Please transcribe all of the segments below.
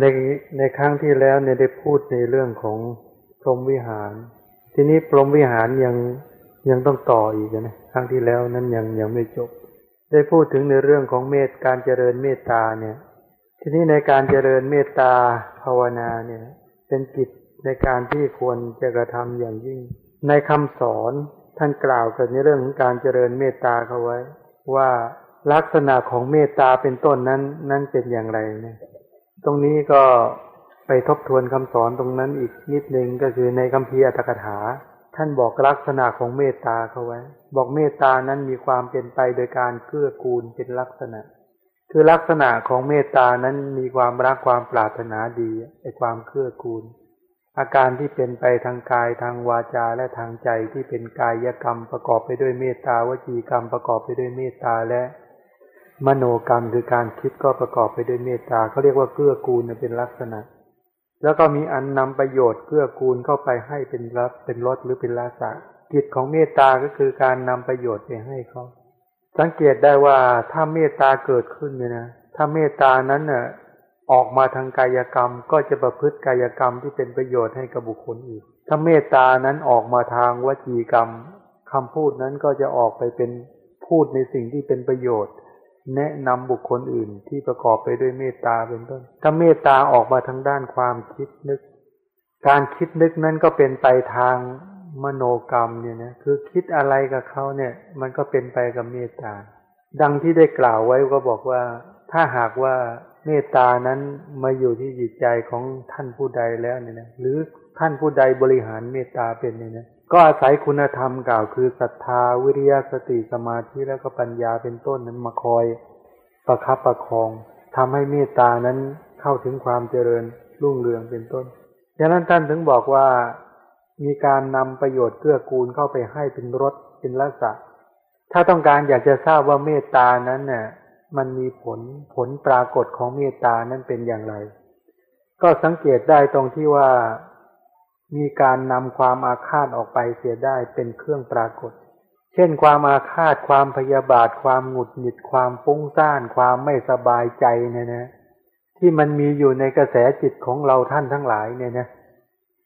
ในในครั้งที่แล้วเนี่ยได้พูดในเรื่องของพรหมวิหาร ทีนี้พรหมวิหารยังยังต้องต่ออีกนะครั้งที่แล้วนั้นยังยังไม่จบ ได้พูดถึงในเรื่องของเมตการเจริญเมตตาเนี่ย ทีนี้ในการเจริญเมตตาภาวนาเนี่ย เป็นกิจในการที่ควรจะกระทำอย่างยิ่ง ในคำสอนท่านกล่าวกันในเรื่องของการเจริญเมตตาเขาไว้ ว่าลักษณะของเมตตาเป็นต้นนั้น นั้นเป็นอย่างไรเนี่ย ตรงนี้ก็ไปทบทวนคำสอนตรงนั้นอีกนิดนึงก็คือในคำพีอัตถกถา ท่านบอกลักษณะของเมตตาเขาไว้ บอกเมตตานั้นมีความเป็นไปโดยการเกื้อกูลเป็นลักษณะ คือลักษณะของเมตตานั้นมีความรักความปรารถนาดีไอความเกื้อกูล อาการที่เป็นไปทางกายทางวาจาและทางใจที่เป็นกายกรรมประกอบไปด้วยเมตตาวจีกรรมประกอบไปด้วยเมตตาและ มโนกรรมคือการคิดก็ประกอบไปด้วยเมตตาเขาเรียกว่าเกื้อกูลเป็นลักษณะ แล้วก็มีอันนำประโยชน์เกื้อกูลเข้าไปให้เป็นรับเป็นรสหรือเป็นลาสะกิจของเมตตาก็คือการนำประโยชน์ไปให้เขาสังเกตได้ว่าถ้าเมตตาเกิดขึ้นเนี่ยนะถ้าเมตตานั้นเน่ะออกมาทางกายกรรมก็จะประพฤติกายกรรมที่เป็นประโยชน์ให้กับบุคคลอื่นถ้าเมตตานั้นออกมาทางวจีกรรมคำพูดนั้นก็จะออกไปเป็นพูดในสิ่งที่เป็นประโยชน์ แนะนำบุคคลอื่นที่ประกอบไปด้วยเมตตาเป็นต้น ถ้าเมตตาออกมาทางด้านความคิดนึก การคิดนึกนั้นก็เป็นไปทางมโนกรรมเนี่ยนะคือคิดอะไรกับเขาเนี่ย มันก็เป็นไปกับเมตตา ดังที่ได้กล่าวไว้ก็บอกว่า ถ้าหากว่าเมตตานั้นมาอยู่ที่จิตใจของท่านผู้ใดแล้วเนี่ยนะหรือท่านผู้ใดบริหารเมตตาเป็นเนี่ยนะ ก็อาศัยคุณธรรมกล่าวคือศรัทธาวิริยะสติสมาธิแล้วก็ปัญญาเป็นต้นนั้นมาคอยประคับประคองทำให้เมตตานั้นเข้าถึงความเจริญรุ่งเรืองเป็นต้นดังนั้นท่านถึงบอกว่ามีการนำประโยชน์เกื้อกูลเข้าไปให้เป็นรสเป็นลักษณะถ้าต้องการอยากจะทราบว่าเมตตานั้นเนี่ยมันมีผลผลปรากฏของเมตตานั้นเป็นอย่างไร ก็สังเกตได้ตรงที่ว่า มีการนำความอาฆาตออกไปเสียได้เป็นเครื่องปรากฏ เช่นความอาฆาตความพยาบาท ความหงุดหงิดความฟุ้งซ่าน ความไม่สบายใจเนี่ยนะ ที่มันมีอยู่ในกระแสจิตของเราท่านทั้งหลายเนี่ยนะ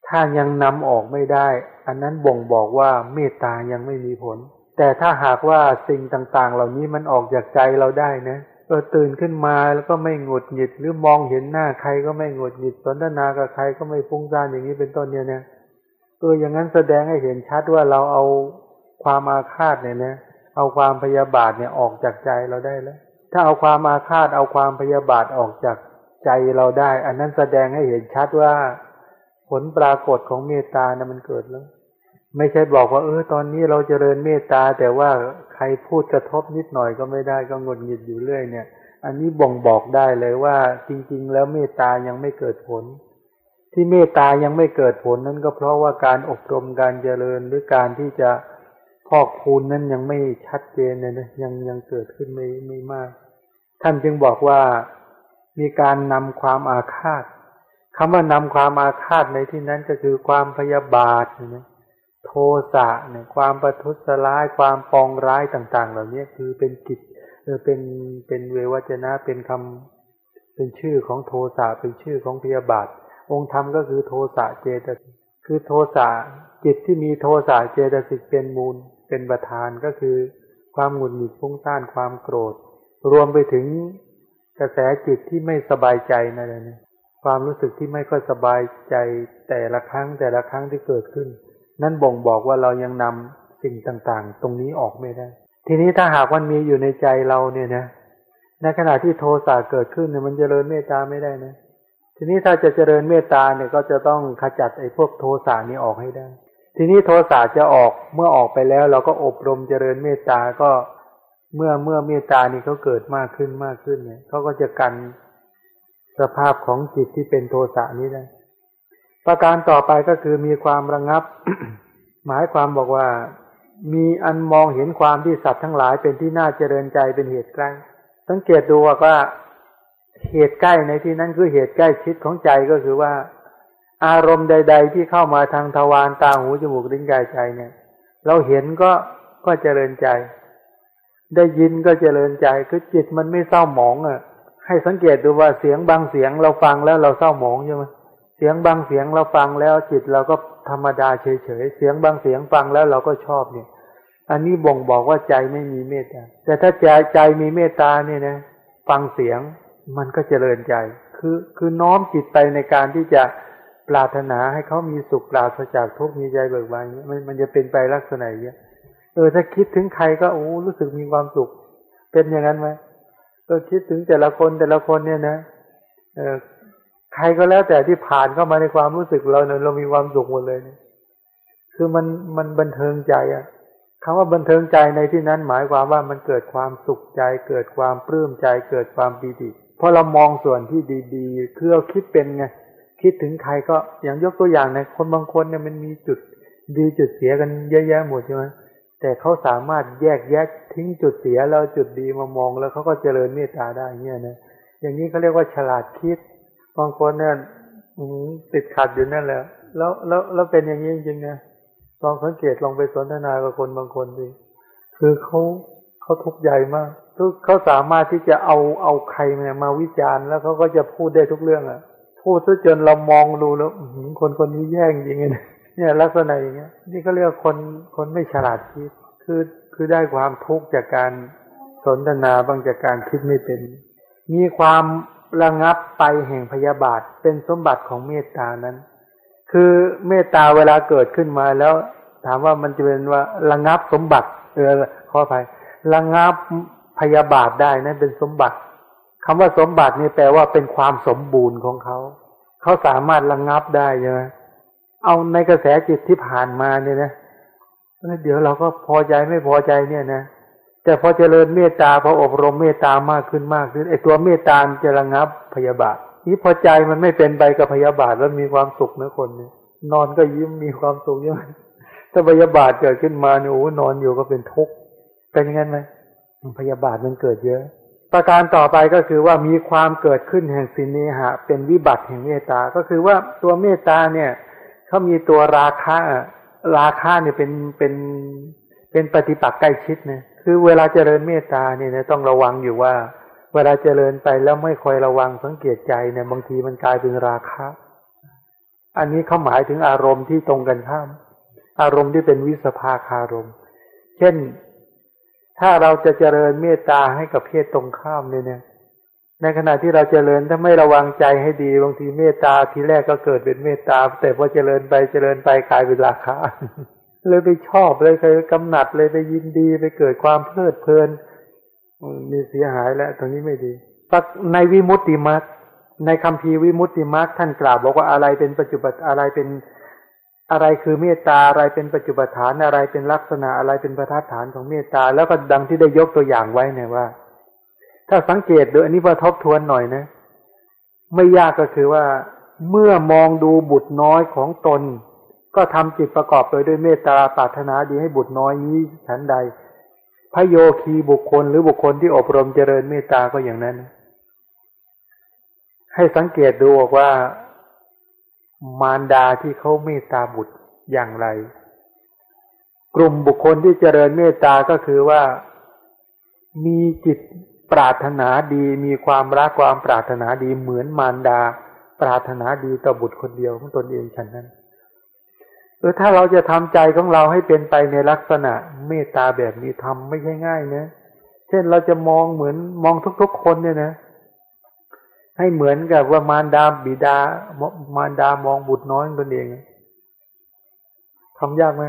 ถ้ายังนำออกไม่ได้ อันนั้นบ่งบอกว่าเมตตายังไม่มีผล แต่ถ้าหากว่าสิ่งต่างๆ เหล่านี้มันออกจากใจเราได้นะ เออตื่นขึ้นมาแล้วก็ไม่หงุดหงิด หรือมองเห็นหน้าใครก็ไม่หงุดหงิดสนทนากับใครก็ไม่ฟุ้งซ่านอย่างนี้เป็นต้นเนี่ยเนะเอออย่างนั้นแสดงให้เห็นชัดว่าเราเอาความอาฆาตเนี่ยนะเอาความพยาบาทเนี่ยออกจากใจเราได้แล้ว ถ้าเอาความอาฆาตเอาความพยาบาทออกจากใจเราได้ อันนั้นแสดงให้เห็นชัดว่า ผลปรากฏของเมตตานะมันเกิดแล้ว ไม่ใช่บอกว่า เออตอนนี้เราจเจริญเมตตา แต่ว่าใครพูดกระทบนิดหน่อยก็ไม่ได้ก็งดหงิดอยู่เรื่อยเนี่ย อันนี้บ่งบอกได้เลยว่า จริง ๆ แล้วเมตตายังไม่เกิดผล ที่เมตตายังไม่เกิดผลนั้นก็เพราะว่าการอบรมการเจริญหรือการที่จะพอกพูนนั้นยังไม่ชัดเจนเนี่ยนะยังยังเกิดขึ้นไม่ไม่มาก ท่านจึงบอกว่ามีการนำความอาฆาตคำว่านำความอาฆาตในที่นั้นก็คือความพยาบาทนะ โทสะเนี่ยความประทุษร้ายความปองร้ายต่าง ๆ เหล่านี้คือเป็นกิจเออเป็นเป็นเววจนะเป็นคำเป็นชื่อของโทสะเป็นชื่อของพยาบาท องค์ธรรมก็คือโทสะเจตคือโทสะจิตที่มีโทสะเจตสิกเป็นมูลเป็นประธานก็คือ ความหงุดหงิดฟุ้งซ่านความโกรธ รวมไปถึงกระแสจิตที่ไม่สบายใจนั่นเองความรู้สึกที่ไม่ค่อยสบายใจแต่ละครั้งแต่ละครั้งที่เกิดขึ้น นั่นบ่งบอกว่าเรายังนำสิ่งต่างๆ ตรงนี้ออกไม่ได้ ทีนี้ถ้าหากมันมีอยู่ในใจเราเนี่ยนะในขณะที่โทสะเกิดขึ้นเนี่ยมันจเจริญเมตตาไม่ได้นะทีนี้ถ้าจะเจริญเมตตาเนี่ยก็จะต้องขจัดไอ้พวกโทสะนี้ออกให้ได้ ทีนี้โทสะจะออกเมื่อออกไปแล้ว เราก็อบรมเจริญเมตตาก็เมื่อเมื่อเมตตานี่เขาเกิดมากขึ้นมากขึ้นเนี่ยเขาก็จะกันสภาพของจิตที่เป็นโทสะนี้ได้ ประการต่อไปก็คือมีความระงับ หมายความบอกว่า มีอันมองเห็นความที่สัตว์ทั้งหลายเป็นที่น่าเจริญใจเป็นเหตุใกล้ สังเกตดูว่าเหตุใกล้ในที่นั้นคือเหตุใกล้ชิดของใจก็คือว่า อารมณ์ใด ๆ ที่เข้ามาทางทวารตาหูจมูกลิ้นกายใจเนี่ย เราเห็นก็ก็เจริญใจ ได้ยินก็เจริญใจคือจิตมันไม่เศร้าหมองอะ ให้สังเกตดูว่าเสียงบางเสียงเราฟังแล้วเราเศร้าหมองใช่ไหม เสียงบางเสียงเราฟังแล้วจิตเราก็ธรรมดาเฉยๆ เสียงบางเสียงฟังแล้วเราก็ชอบเนี่ย อันนี้บ่งบอกว่าใจไม่มีเมตตา แต่ถ้าใจใจมีเมตตาเนี่ยนะ ฟังเสียงมันก็เจริญใจ คือคือน้อมจิตไปในการที่จะปรารถนาให้เขามีสุขปราศจากทุกข์มีใจเบิกบานมันมันจะเป็นไปลักษณะอย่างนี้เออถ้าคิดถึงใครก็โอ้รู้สึกมีความสุข เป็นอย่างนั้นไหมเออคิดถึงแต่ละคนแต่ละคนเนี่ยนะเออ ใครก็แล้วแต่ที่ผ่านเข้ามาในความรู้สึกเราเนี่ยเรามีความสุขหมดเลยเนี่ยคือมันมันบันเทิงใจอะคำว่าบันเทิงใจในที่นั้นหมายความว่ามันเกิดความสุขใจ เกิดความปลื้มใจ เกิดความปีติเพราะเรามองส่วนที่ดีๆคือเราคิดเป็นไงคิดถึงใครก็อย่างยกตัวอย่างในคนบางคนเนี่ยมันมีจุดดีจุดเสียกันเยอะแยะหมดใช่ไหมแต่เขาสามารถแยกแยกทิ้งจุดเสียแล้วจุดดีมามองแล้วเขาก็เจริญเมตตาได้เนี่ยนะอย่างนี้เขาเรียกว่าฉลาดคิด บางคนเนี่ยติดขัดอยู่นั่นแหละ แล้วแล้วแล้วเป็นอย่างนี้จริงๆนะลองสังเกตลองไปสนทนากับคนบางคนดิคือเขาเขาทุกข์ใหญ่มากทุกเขาสามารถที่จะเอาเอาใครมามาวิจารณ์แล้วเขาก็จะพูดได้ทุกเรื่องอะ พูดซะจนเรามองดูแล้วคนคนนี้แย่งจริงๆเนี่ยลักษณะอย่างเงี้ย นี่ก็เรียกคนคนไม่ฉลาดคิด คือคือได้ความทุกข์จากการสนทนาบางจากการคิดไม่เป็น มีความ ระงับไปแห่งพยาบาทเป็นสมบัติของเมตตานั้น คือเมตตาเวลาเกิดขึ้นมาแล้ว ถามว่ามันจะเป็นว่าระงับสมบัติ เออขออภัยระงับพยาบาทได้นั่นเป็นสมบัติคำว่าสมบัตินี่แปลว่าเป็นความสมบูรณ์ของเขา เขาสามารถระงับได้ใช่ไหมเอาในกระแสจิตที่ผ่านมาเนี่ยนะเดี๋ยวเราก็พอใจไม่พอใจเนี่ยนะ แต่พอเจริญเมตตาพออบรมเมตตามากขึ้นมากขึ้นไอ้ตัวเมตตาจะระงับพยาบาทนี้พอใจมันไม่เป็นไปกับพยาบาทแล้วมีความสุขนะคนเนี่ยนอนก็ยิ้มมีความสุขยังไงถ้าพยาบาทเกิดขึ้นมาเนี่ยโอ้นอนอยู่ก็เป็นทุกข์เป็นยังไงไหมพยาบาทมันเกิดเยอะ ประการต่อไปก็คือว่ามีความเกิดขึ้นแห่งสินเนหะ เป็นวิบัติแห่งเมตตา ก็คือว่าตัวเมตตาเนี่ยเขามีตัวราคะราคะเนี่ยเป็นเป็นเป็นปฏิปักษ์ใกล้ชิดเนี่ย คือเวลาเจริญเมตตาเนี่ยต้องระวังอยู่ว่า เวลาเจริญไปแล้วไม่คอยระวังสังเกตใจเนี่ยบางทีมันกลายเป็นราคะ อันนี้เขาหมายถึงอารมณ์ที่ตรงกันข้าม อารมณ์ที่เป็นวิสภาคารมเช่น ถ้าเราจะเจริญเมตตาให้กับเพศตรงข้ามเนี่ยในขณะที่เราเจริญถ้าไม่ระวังใจให้ดีบางทีเมตตาทีแรกก็เกิดเป็นเมตตาแต่พอเจริญไปเจริญไปกลายเป็นราคะ เลยไปชอบเลยเคยกำหนัดเลยไปยินดีไปเกิดความเพลิดเพลินมีเสียหายแล้วตรงนี้ไม่ดีในวิมุตติมัรในคำพีวิมุตติมัรท่านกล่าวบอกว่าอะไรเป็นปัจจุบันอะไรเป็นอะไรคือเมตตาอะไรเป็นปัจจุบันฐานอะไรเป็นลักษณะอะไรเป็นประทัดฐานของเมตตา แล้วก็ดังที่ได้ยกตัวอย่างไว้เนี่ยว่า ถ้าสังเกตดูอันนี้พอทบทวนหน่อยนะ ไม่ยากก็คือว่า เมื่อมองดูบุตรน้อยของตน ก็ทำจิตประกอบโดยด้วยเมตตาปรารถนาดีให้บุตรน้อยนี้ฉันใด พระโยคีบุคคลหรือบุคคลที่อบรมเจริญเมตตาก็อย่างนั้น ให้สังเกตดูบอกว่า มารดาที่เขาเมตตาบุตรอย่างไร กลุ่มบุคคลที่เจริญเมตตาก็คือว่ามีจิตปรารถนาดีมีความรักความปรารถนาดีเหมือนมารดา ปรารถนาดีต่อบุตรคนเดียวของตนเองฉันนั้น เออถ้าเราจะทำใจของเราให้เป็นไปในลักษณะเมตตาแบบนี้ทำไม่ใช่ง่ายนะเช่นเราจะมองเหมือนมองทุก ๆ คนเนี่ยนะ ให้เหมือนกับว่ามารดาบิดามารดามองบุตรน้อยตนเองทำยากไหม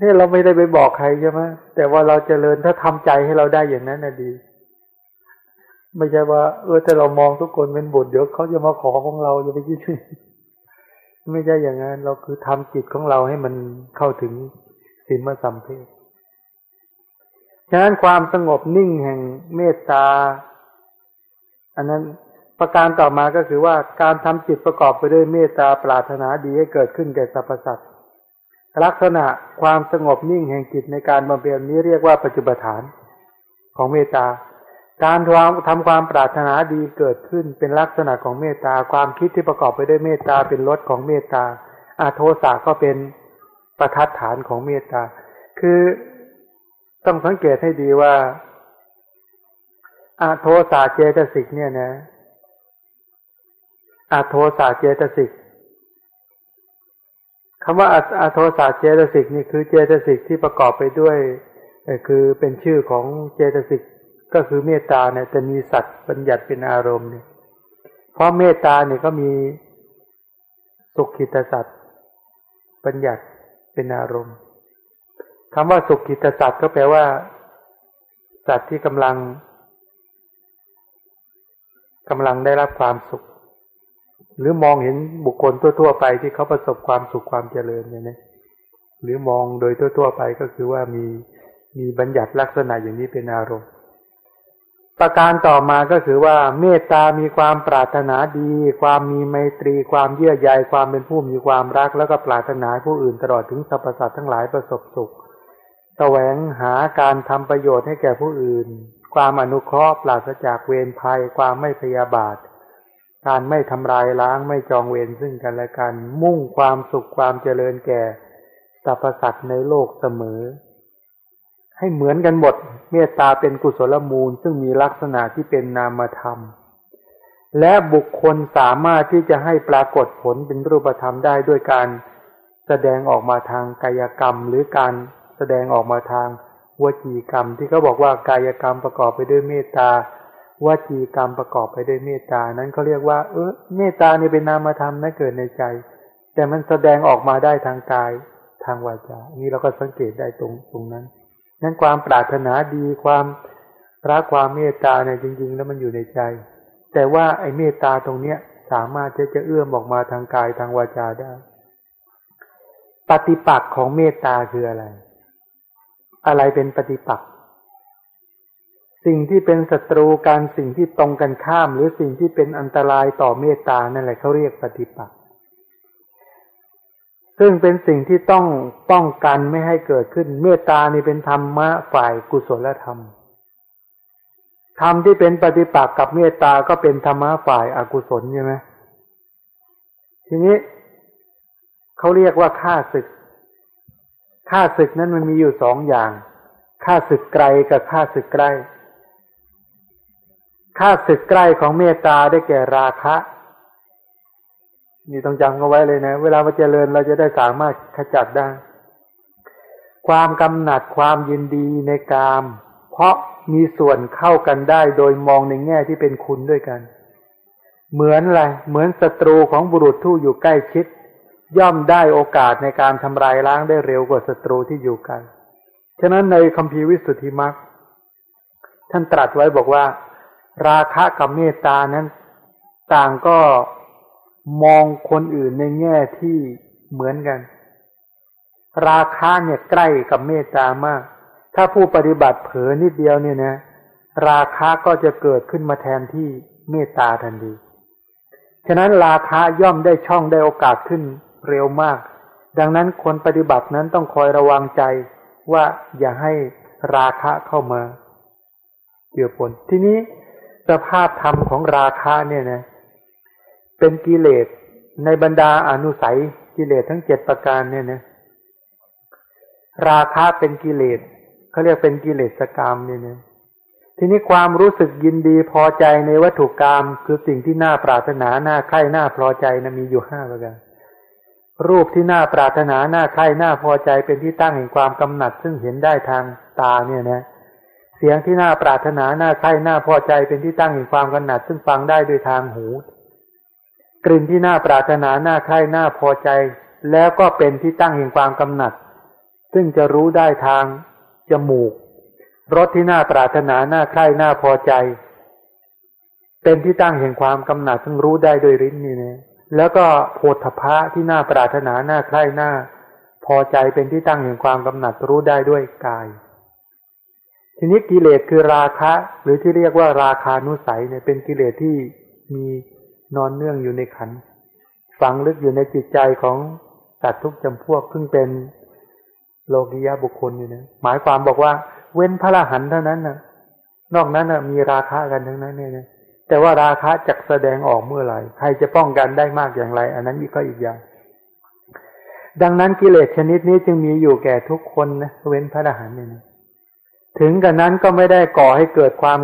นี่เราไม่ได้ไปบอกใครใช่ไหมแต่ว่าเราจเจริญถ้าทำใจให้เราได้อย่างนั้นน่ะดี ไม่ใช่ว่า เออถ้าเรามองทุกคนเป็นบุตรเดี๋ยวเขาจะมาขอของเราจะไปคิด ไม่ใช่อย่างนั้น เราคือทำจิตของเราให้มันเข้าถึงสิมสัมเพศฉะนั้นความสงบนิ่งแห่งเมตตา อันนั้นประการต่อมาก็คือว่าการทำจิตประกอบไปด้วยเมตตาปรารถนาดีให้เกิดขึ้นแก่สรรพสัตว์ลักษณะความสงบนิ่งแห่งจิตในการบำเพ็ญนี้เรียกว่าปัจจุบันฐานของเมตตา การทำความปรารถนาดีเกิดขึ้นเป็นลักษณะของเมตตาความคิดที่ประกอบไปด้วยเมตตาเป็นรสของเมตตาอาโทสะก็เป็นประทัดฐานของเมตตา คือต้องสังเกตให้ดีว่าอาโทสาเจตสิกเนี่ยนะอาโทสาเจตสิกคำว่าอาโทสาเจตสิกนี่คือเจตสิกที่ประกอบไปด้วยคือเป็นชื่อของเจตสิก ก็คือเมตตาเนี่ยจะมีสัตว์บัญญัติเป็นอารมณ์เนี่ยเพราะเมตตาเนี่ยก็มีสุขิตสัตว์บัญญัติเป็นอารมณ์คำว่าสุขิตสัตว์ก็แปลว่า สัตว์ที่กำลังกำลังได้รับความสุข หรือมองเห็นบุคคลทั่ว ๆ ไปที่เขาประสบความสุขความเจริญเนี่ยนะหรือมองโดยทั่ว ๆ ไปก็คือว่ามีมีบัญญัติลักษณะอย่างนี้เป็นอารมณ์ ประการต่อมาก็คือว่า เมตตามีความปรารถนาดี ความมีไมตรี ความเยื่อใยความเป็นผู้มีความรัก แล้วก็ปรารถนาผู้อื่นตลอดถึงสรรพสัตว์ทั้งหลายประสบสุขแสวงหาการทำประโยชน์ให้แก่ผู้อื่น ความอนุเคราะห์ปราศจากเวรภัย ความไม่พยาบาท การไม่ทำลายล้างไม่จองเวรซึ่งกันและกัน มุ่งความสุขความเจริญแก่สรรพสัตว์ในโลกเสมอ ให้เหมือนกันหมด เมตตาเป็นกุศลมูล ซึ่งมีลักษณะที่เป็นนามธรรม และบุคคลสามารถที่จะให้ปรากฏผลเป็นรูปธรรมได้ด้วยการแสดงออกมาทางกายกรรม หรือการแสดงออกมาทางวจีกรรม ที่เขาบอกว่ากายกรรมประกอบไปด้วยเมตตาวจีกรรมประกอบไปด้วยเมตตานั้นเขาเรียกว่า เออเมตตานี่เป็นนามธรรมนะเกิดในใจ แต่มันแสดงออกมาได้ทางกายทางวาจานี่เราก็สังเกตได้ตรงตรงนั้น นั้นความปรารถนาดีความรักความเมตตาเนี่ยจริง ๆ แล้วมันอยู่ในใจ แต่ว่าไอ้เมตตาตรงเนี้ยสามารถจะจะเอื้อมออกมาทางกายทางวาจาได้ ปฏิปักษ์ของเมตตาคืออะไร อะไรเป็นปฏิปักษ์สิ่งที่เป็นศัตรูการสิ่งที่ตรงกันข้าม หรือสิ่งที่เป็นอันตรายต่อเมตตานั่นแหละเขาเรียกปฏิปักษ์ ซึ่งเป็นสิ่งที่ต้องป้องกันไม่ให้เกิดขึ้น เมตตานี่เป็นธรรมะฝ่ายกุศลธรรมธรรมที่เป็นปฏิปักษ์กับเมตตาก็เป็นธรรมะฝ่ายอากุศลใช่ไหมทีนี้เขาเรียกว่าฆ่าศึกค่าศึกนั้นมันมีอยู่สองอย่างค่าศึกไกลกับค่าศึกใกล้ค่าศึกใกล้ของเมตตาได้แก่ราคะ นี่ต้องจำเอาไว้เลยนะ เวลาเราเจริญเราจะได้สามารถขจัดได้ ความกำหนัดความยินดีในกาม เพราะมีส่วนเข้ากันได้โดยมองในแง่ที่เป็นคุณด้วยกัน เหมือนอะไร เหมือนศัตรูของบุรุษทู่อยู่ใกล้ชิด ย่อมได้โอกาสในการทำลายล้างได้เร็วกว่าศัตรูที่อยู่ไกล ฉะนั้นในคัมภีร์วิสุทธิมรรคท่านตรัสไว้บอกว่า ราคะกับเมตตานั้น ต่างก็ มองคนอื่นในแง่ที่เหมือนกัน ราคะเนี่ยใกล้กับเมตตามาก ถ้าผู้ปฏิบัติเผลอนิดเดียวเนี่ยนะราคะก็จะเกิดขึ้นมาแทนที่เมตตาทันทีฉะนั้นราคะย่อมได้ช่องได้โอกาสขึ้นเร็วมาก ดังนั้นคนปฏิบัตินั้นต้องคอยระวังใจว่าอย่าให้ราคะเข้ามาเกี่ยวผลทีนี้สภาพธรรมของราคะเนี่ยนะ เป็นกิเลสในบรรดาอนุสัยกิเลสทั้งเจ็ดประการเนี่ยนะราคะเป็นกิเลสเขาเรียกเป็นกิเลสกรรมเนี่ยนะทีนี้ความรู้สึกยินดีพอใจในวัตถุกรรม คือสิ่งที่น่าปรารถนาน่าใคร่น่าพอใจนะมีอยู่ห้าประการรูปที่น่าปรารถนาน่าใคร่น่าพอใจเป็นที่ตั้งแห่งความกำหนัด ซึ่งเห็นได้ทางตาเนี่ยนะเสียงที่น่าปรารถนาน่าใคร่น่าพอใจเป็นที่ตั้งแห่งความกำหนัด ซึ่งฟังได้ด้วยทางหู ลิ่นที่น่าปรารถนาน่าใคร่น่าพอใจ แล้วก็เป็นที่ตั้งแห่งความกำหนัด ซึ่งจะรู้ได้ทางจมูกรสที่น่าปรารถนาน่าใคร่น่าพอใจ เป็นที่ตั้งแห่งความกำหนัดซึ่งรู้ได้ด้วยลิ้นนี่นะแล้วก็โพธพะที่น่าปรารถนาน่าใคร่น่าพอใจเป็นที่ตั้งแห่งความกำหนัดรู้ได้ด้วยกาย ทีนี้กิเลสคือราคะ หรือที่เรียกว่าราคานุสัยเนี่ยเป็นกิเลสที่มี นอนเนื่องอยู่ในขัน ฝังลึกอยู่ในจิตใจของสัตว์ทุกจำพวกซึ่งเป็นโลกิยะบุคคลอยู่นะหมายความบอกว่า เว้นพระรหันเท่านั้นนะนอกนั้นนะมีราคะกันทั้งนั้นเนี่ยแต่ว่าราคะจะแสดงออกเมื่อไหร่ใครจะป้องกันได้มากอย่างไร อันนั้นอีกก็อีกอย่าง ดังนั้นกิเลสชนิดนี้จึงมีอยู่แก่ทุกคนนะเว้นพระรหันเนี่ยถึงกันนั้นก็ไม่ได้ก่อให้เกิดความ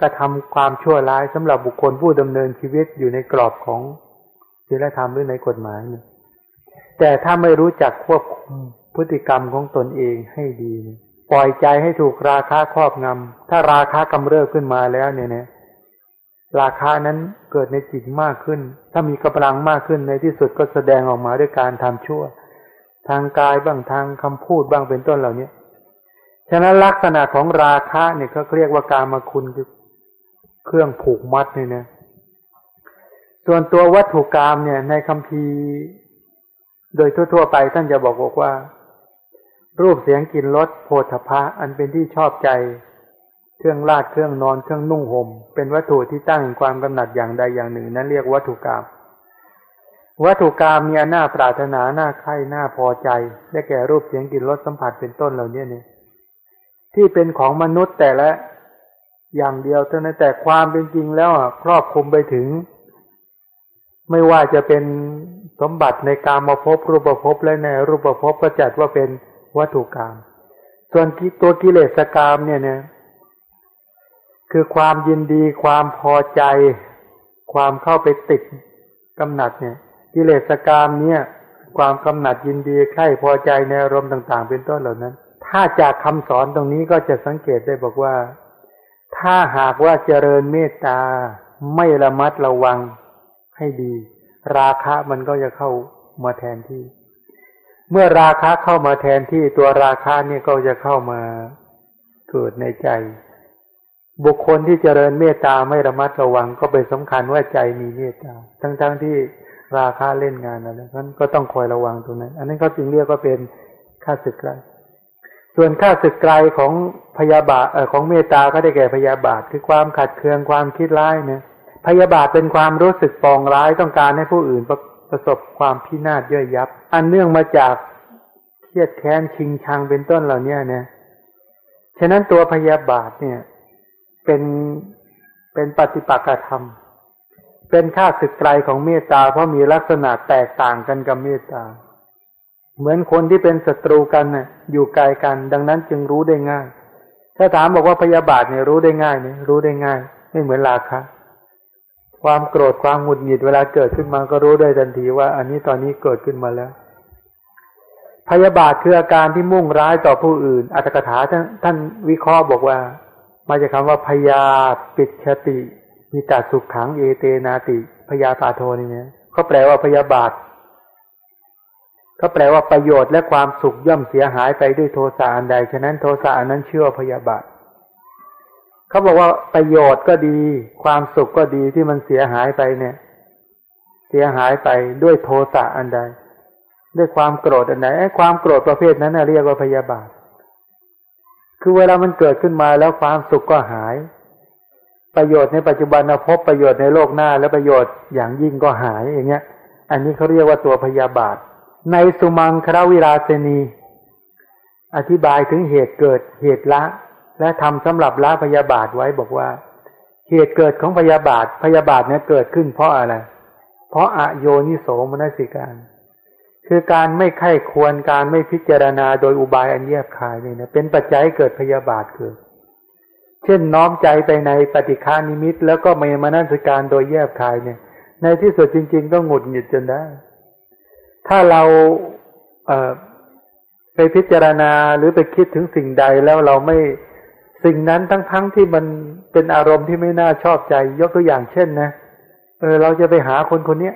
กระทำความชั่วร้ายสำหรับบุคคลผู้ดำเนินชีวิตอยู่ในกรอบของศีลธรรมหรือในกฎหมายเนี่ยแต่ถ้าไม่รู้จักควบคุมพฤติกรรมของตนเองให้ดีเนี่ยปล่อยใจให้ถูกราคาครอบงำ ถ้าราคากำเริบขึ้นมาแล้วเนี่ยนะราคานั้นเกิดในจิตมากขึ้น ถ้ามีกำลังมากขึ้นในที่สุดก็แสดงออกมาด้วยการทำชั่ว ทางกายบ้างทางคำพูดบ้างเป็นต้นเหล่านี้ฉะนั้นลักษณะของราคะเนี่ยเขาเรียกว่าการมาคุณคือ เครื่องผูกมัดเนี่ยนะส่วนตัววัตถุกรรมเนี่ย ในคำพีโดยทั่ว ๆ ไปท่านจะบอกบอกว่า รูปเสียงกลิ่นรสโผฏฐะอันเป็นที่ชอบใจ เครื่องลาดเครื่องนอนเครื่องนุ่งหม่ม เป็นวัตถุที่ตั้งความกำหนัดอย่างใดอย่างหนึ่ง นั้นเรียกวัตถุกรรมวัตถุกรรมมีหน้าปรารถนาหน้าใคร่หน้าพอใจได้แก่รูปเสียงกลิ่นรสสัมผัสเป็นต้นเหล่านี้เนี่ยที่เป็นของมนุษย์แต่ละ อย่างเดียวเท่านั้นแต่ความเป็นจริงแล้วครอบคลุมไปถึง ไม่ว่าจะเป็นสมบัติในการมาพบรูปภพและในรูปภพก็จัดว่าเป็นวัตถุกรรมส่วนตัวกิเลสกรรมเนี่ยเนี่ยคือความยินดีความพอใจ ความเข้าไปติดกำหนัดเนี่ย กิเลสกรรมเนี่ย ความกำหนัดยินดีใคร่พอใจในอารมณ์ต่าง ๆ เป็นต้นเหล่านั้น ถ้าจากคำสอนตรงนี้ก็จะสังเกตได้บอกว่า ถ้าหากว่าเจริญเมตตาไม่ระมัดระวังให้ดี ราคะมันก็จะเข้ามาแทนที่ เมื่อราคะเข้ามาแทนที่ตัวราคะเนี่ยก็จะเข้ามาเกิดในใจ บุคคลที่เจริญเมตตาไม่ระมัดระวัง ก็เป็นสำคัญว่าใจมีเมตตา ทั้งๆทที่ราคะเล่นงานอะไรนั้นก็ต้องคอยระวังตรงนั้น อันนั้นเขาจึงเรียกว่าเป็นข้าศึกไกล ส่วนข้าศึกไกลของพยาบาทของเมตตาก็ได้แก่พยาบาทคือความขัดเคืองความคิดร้ายเนี่ยพยาบาทเป็นความรู้สึกปองร้ายต้องการให้ผู้อื่นประประสบความพินาศย่อยยับ อันเนื่องมาจากเครียดแค้นชิงชังเป็นต้นเหล่านี้เนี่ยฉะนั้นตัวพยาบาทเนี่ย เป็นเป็นปฏิปักษ์ธรรม เป็นข้าศึกไกลของเมตตาเพราะมีลักษณะแตกต่างกันกับเมตตา เหมือนคนที่เป็นศัตรูกันน่ะ อยู่ไกลกัน ดังนั้นจึงรู้ได้ง่าย ถ้าถามบอกว่าพยาบาทเนี่ยรู้ได้ง่ายเนี่ยรู้ได้ง่าย ไม่เหมือนราคะความโกรธความหงุดหงิดเวลาเกิดขึ้นมาก็รู้ได้ทันทีว่า อันนี้ตอนนี้เกิดขึ้นมาแล้วพยาบาทคืออาการที่มุ่งร้ายต่อผู้อื่น อัตถกถาท่านท่านวิเคราะห์บอกว่า มาจากคาว่าพยาปิดชติมีตาสุขขังเอเตนาติพยาตาโทนี่เนี่ยเขาแปลว่าพยาบาท ก็แปลว่าประโยชน์และความสุขย่อมเสียหายไปด้วยโทสะอันใด ฉะนั้นโทสะอันนั้นเชื่อพยาบาทเขาบอกว่าประโยชน์ก็ดี ความสุขก็ดีที่มันเสียหายไปเนี่ย เสียหายไปด้วยโทสะอันใด ด้วยความโกรธอันไหนไอ้ความโกรธประเภทนั้นเรียกว่าพยาบาท คือเวลามันเกิดขึ้นมาแล้วความสุขก็หาย ประโยชน์ในปัจจุบันพบประโยชน์ในโลกหน้า และประโยชน์อย่างยิ่งก็หายอย่างเงี้ย อันนี้เขาเรียกว่าตัวพยาบาท ในสุมังครวิราเซนี อธิบายถึงเหตุเกิดเหตุละ และทำสำหรับละพยาบาทไว้บอกว่า เหตุเกิดของพยาบาทพยาบาทเนี่ยเกิดขึ้นเพราะอะไร เพราะอโยนิโสมนสิการ คือการไม่ไข้ควรการไม่พิจารณาโดยอุบายอันแยบคายนี่นะเป็นปัจจัยเกิดพยาบาทเกิด เช่นน้อมใจไปในปฏิฆานิมิต แล้วก็ไม่มานัสการโดยแยบคายเนี่ย ในที่สุดจริง ๆ ต้องหงุดหงิดจนได้ ถ้าเราเไปพิจารณาหรือไปคิดถึงสิ่งใดแล้วเราไม่สิ่งนั้นทั้งๆทที่มันเป็นอารมณ์ที่ไม่น่าชอบใจ ยกตัวอย่างเช่นนะเออเราจะไปหาคนคนเนี้ย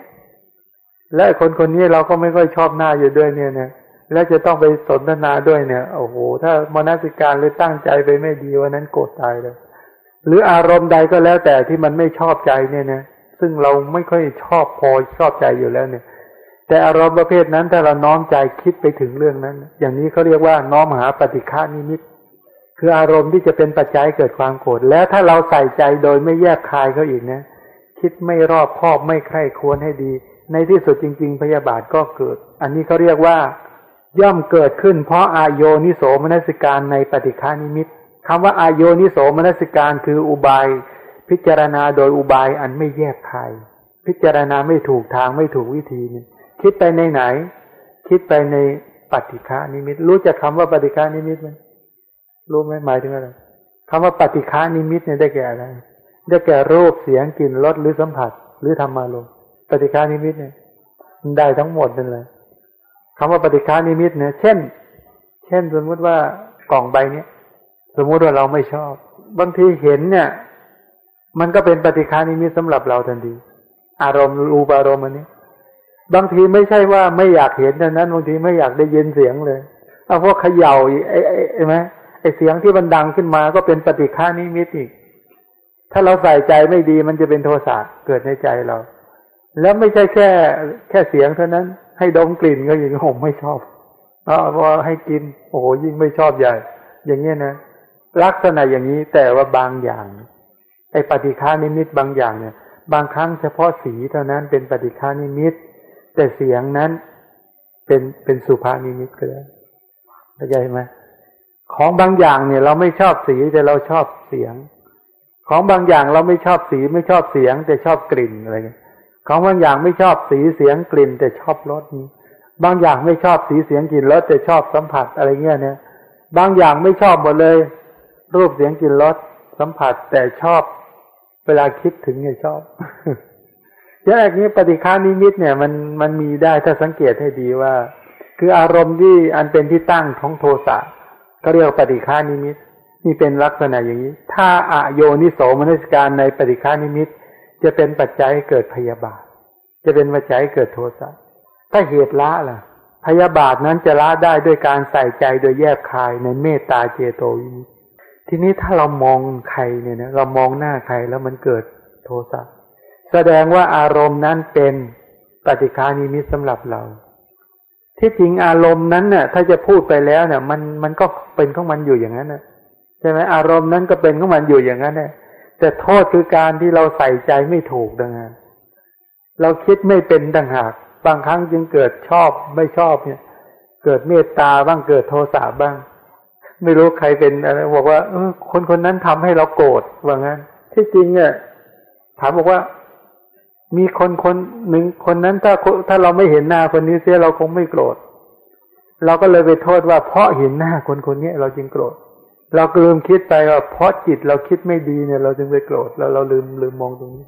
และคนคนนี้เราก็ไม่ค่อยชอบหน้าอยู่ด้วยเนี่ยนะแล้วจะต้องไปสนทนาด้วยเนี่ยโอ้โหถ้ามนสิการหรือตั้งใจไปไม่ดีวันนั้นโกรธตายเลย หรืออารมณ์ใดก็แล้วแต่ที่มันไม่ชอบใจเนี่ยนะซึ่งเราไม่ค่อยชอบพอชอบใจอยู่แล้วเนี่ย แต่อารมณ์ประเภทนั้นถ้าเราน้อมใจคิดไปถึงเรื่องนั้น อย่างนี้เขาเรียกว่าน้อมหาปฏิฆานิมิต คืออารมณ์ที่จะเป็นปัจจัยเกิดความโกรธแล้วถ้าเราใส่ใจโดยไม่แยกคายเขาอีกนะ คิดไม่รอบคอบไม่ใคร่ควรให้ดี ในที่สุดจริง ๆ พยาบาทก็เกิด อันนี้เขาเรียกว่า ย่อมเกิดขึ้น เพราะอายโยนิโสมนสิการในปฏิฆานิมิตคำว่าอายโยนิโสมนสิการคืออุบาย พิจารณาโดยอุบายอันไม่แยบคายพิจารณาไม่ถูกทางไม่ถูกวิธีนี่ คิดไปในไหน คิดไปในปฏิฆานิมิต รู้จักคำว่าปฏิฆานิมิตไหมรู้ไหมหมายถึงอะไรคำว่าปฏิฆานิมิตเนี่ยได้แก่อะไร ได้แก่รูปเสียงกลิ่นรสหรือสัมผัส หรือธรรมารมณ์ปฏิฆานิมิตเนี่ยมันได้ทั้งหมดนั่นเลยคำว่าปฏิฆานิมิตเนี่ย เช่น เช่นสมมติว่ากล่องใบเนี้ยสมมุติว่าเราไม่ชอบ บางทีเห็นเนี่ย มันก็เป็นปฏิฆานิมิตสำหรับเราทันที อารมณ์รูปอารมณ์อันนี้ บางทีไม่ใช่ว่าไม่อยากเห็นดังนั้น บางทีไม่อยากได้ยินเสียงเลยเอาพวกเขย่าไอ้ไอ้ไหมไอ้เสียงที่มันดังขึ้นมาก็เป็นปฏิฆานิมิตอีก ถ้าเราใส่ใจไม่ดีมันจะเป็นโทสะเกิดในใจเรา แล้วไม่ใช่แค่แค่เสียงเท่านั้น ให้ดมกลิ่นก็ยังผมไม่ชอบอ๋อพอให้กิน โอ้โหยิ่งไม่ชอบใหญ่ อย่างเงี้ยนะลักษณะอย่างนี้แต่ว่าบางอย่าง ไอ้ปฏิฆานิมิตบางอย่างเนี่ย บางครั้งเฉพาะสีเท่านั้นเป็นปฏิฆานิมิต แต่เสียงนั้นเป็นเป็นสุภานิมิตก็ได้เข้าใจไหมของบางอย่างเนี่ย เราไม่ชอบสีแต่เราชอบเสียง ของบางอย่างเราไม่ชอบสีไม่ชอบเสียง แต่ชอบกลิ่นอะไรเงี้ยของบางอย่างไม่ชอบสีเสียงกลิ่น แต่ชอบรสบางอย่างไม่ชอบสีเสียงกลิ่นรสแต่ชอบสัมผัสอะไรเงี้ยเนี่ย บางอย่างไม่ชอบหมดเลย รูปเสียงกลิ่นรสสัมผัสแต่ชอบ เวลาคิดถึงเนี่ยชอบ อย่างนี้ปฏิฆานิมิตเนี่ยมันมันมีได้ถ้าสังเกตให้ดีว่า คืออารมณ์ที่อันเป็นที่ตั้งของโทสะก็เรียกปฏิฆานิมิตนี่เป็นลักษณะอย่างนี้ ถ้าอโยนิโสมนสิการในปฏิฆานิมิต จะเป็นปัจจัยเกิดพยาบาท จะเป็นปัจจัยเกิดโทสะถ้าเหตุละล่ะ พยาบาทนั้นจะละได้ด้วยการใส่ใจโดยแยบคายในเมตตาเจโตวิทีนี้ถ้าเรามองใครเนี่ยนะเรามองหน้าใครแล้วมันเกิดโทสะ แสดงว่าอารมณ์นั้นเป็นปฏิฆานิมิตสำหรับเรา ที่จริงอารมณ์นั้นเนี่ยถ้าจะพูดไปแล้วเนี่ย มันมันก็เป็นของมันอยู่อย่างนั้นนะใช่ไหมอารมณ์นั้นก็เป็นของมันอยู่อย่างนั้นแหละแต่โทษคือการที่เราใส่ใจไม่ถูกดังนั้นเราคิดไม่เป็นดังหาก บางครั้งจึงเกิดชอบไม่ชอบเนี่ย เกิดเมตตาบ้างเกิดโทสะบ้าง ไม่รู้ใครเป็นอะไรบอกว่าเออคนคนนั้นทำให้เราโกรธว่างั้น ที่จริงเนี่ยถามบอกว่า มีคนคนหนึ่งคนนั้นถ้าถ้าเราไม่เห็นหน้าคนนี้เสียเราคงไม่โกรธ เราก็เลยไปโทษว่าเพราะเห็นหน้าคนคนนี้เราจึงโกรธ เราลืมคิดไปว่าเพราะจิตเราคิดไม่ดีเนี่ย เราจึงไปโกรธแล้วเราลืมลืมมองตรงนี้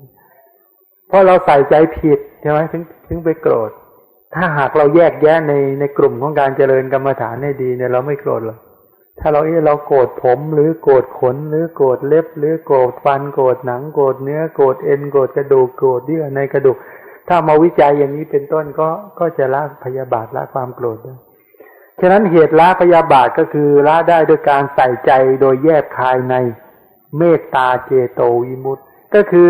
เพราะเราใส่ใจผิดใช่ไหมถึงถึงไปโกรธ ถ้าหากเราแยกแยะในในกลุ่มของการเจริญกรรมฐานให้ดีเนี่ยเราไม่โกรธหรอก ถ้าเราเอเราโกรธผมหรือโกรธขนหรือโกรธเล็บ หรือโกรธฟันโกรธหนังโกรธเนื้อโกรธเอ็นโกรธกระดูกโกรธเยื่อในกระดูก ถ้ามาวิจัยอย่างนี้เป็นต้นก็ก็จะละพยาบาทละความโกรธได้ฉะนั้นเหตุละพยาบาทก็คือละได้โดยการใส่ใจโดยแยบคายในเมตตาเจโตวิมุตต์ก็คือ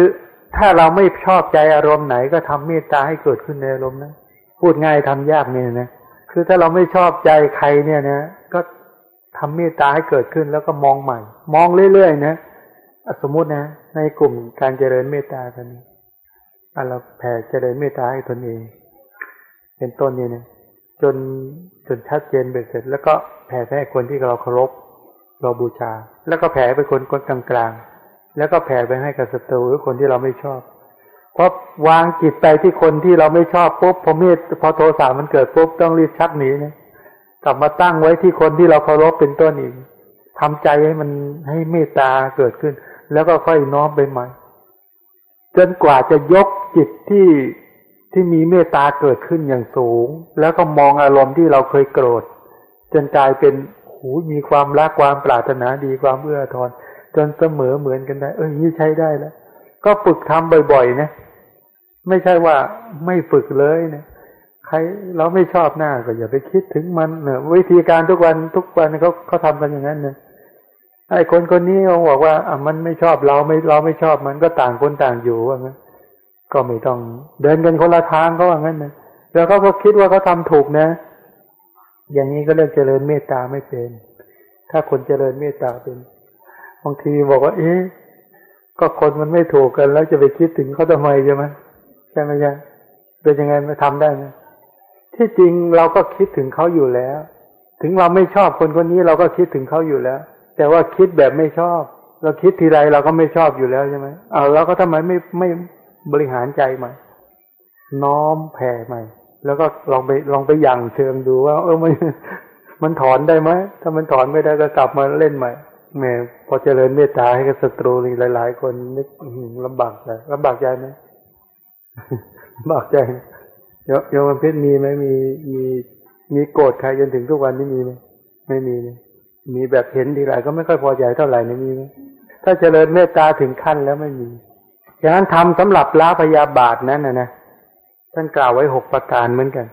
ถ้าเราไม่ชอบใจอารมณ์ไหนก็ทำเมตตาให้เกิดขึ้นในอารมณ์นั้นพูดง่ายทำยากเนี่ยนะคือถ้าเราไม่ชอบใจใครเนี่ยนะ ทำเมตตาให้เกิดขึ้นแล้วก็มองใหม่ มองเรื่อยๆนะสมมุตินะ ในกลุ่มการเจริญเมตตากันเราแผ่เจริญเมตตาให้ตนเอง เป็นต้นเนี่ยนะจนจนชัดเจนเบ็ดเสร็จ แล้วก็แผ่ให้คนที่เราเคารพเราบูชา แล้วก็แผ่ไปคนคนกลางๆ แล้วก็แผ่ไปให้กับศัตรูหรือคนที่เราไม่ชอบเพราะวางจิตไปที่คนที่เราไม่ชอบปุ๊บพอเมตพอโทสะมันเกิดปุ๊บต้องรีบชักหนีนะ กลับมาตั้งไว้ที่คนที่เราเคารพเป็นต้นอีกทำใจให้มันให้เมตตาเกิดขึ้น แล้วก็ค่อยน้อมไปใหม่ จนกว่าจะยกจิตที่ที่มีเมตตาเกิดขึ้นอย่างสูง แล้วก็มองอารมณ์ที่เราเคยโกรธ จนกลายเป็นหูมีความรักความปรารถนาดีความเอื้อทอนจนเสมอเหมือนกันได้ เออนี่ใช้ได้แล้ว ก็ฝึกทำบ่อยๆนะ ไม่ใช่ว่าไม่ฝึกเลยนะ ใครเราไม่ชอบหน้าก็อย่าไปคิดถึงมันเนอะวิธีการทุกวันทุกวันเขาเขาทำกันอย่างนั้นเนอะไอ้คนคนนี้เขาบอกว่าอะมันไม่ชอบเราไม่เราไม่ชอบมันก็ต่างคนต่างอยู่ว่างั้นก็ไม่ต้องเดินกันคนละทางเขาว่างั้นนะแล้วเขาก็คิดว่าเขาทาถูกนะ อย่างนี้ก็เรียกเจริญเมตตาไม่เป็น ถ้าคนเจริญเมตตาเป็นบางทีบอกว่า เอ๊ะก็คนมันไม่ถูกกันแล้วจะไปคิดถึงเขาทำไมใช่ไหมใช่ไหมจ๊ะเป็นยังไงมาทำได้ไหม ที่จริงเราก็คิดถึงเขาอยู่แล้ว ถึงเราไม่ชอบคนคนนี้เราก็คิดถึงเขาอยู่แล้ว แต่ว่าคิดแบบไม่ชอบ เราคิดทีไรเราก็ไม่ชอบอยู่แล้วใช่ไหมเอาเราก็ทำไมไม่ไม่บริหารใจใหม่น้อมแผ่ใหม่ แล้วก็ลองไปลองไปยั่งเชิงดูว่า เออมันมันถอนได้ไหมถ้ามันถอนไม่ได้ก็กลับมาเล่นใหม่แม่พอเจริญเมตตาให้กับศัตรูนี่หลาย ๆ คนนึกลำบากใจลำบากใจไหมลำบากใจ โยโยมเพชรมีไหมมีมีมีโกรธใครจนถึงทุกวันนี้มีไหมไม่มีเลยมีแบบเห็นทีไรก็ไม่ค่อยพอใจเท่าไหร่นี่มีไหมถ้าเจริญเมตตาถึงขั้นแล้วไม่มีอย่างนั้นทำสำหรับละพยาบาทนั้นนะนะท่านกล่าวไว้หกประการเหมือนกัน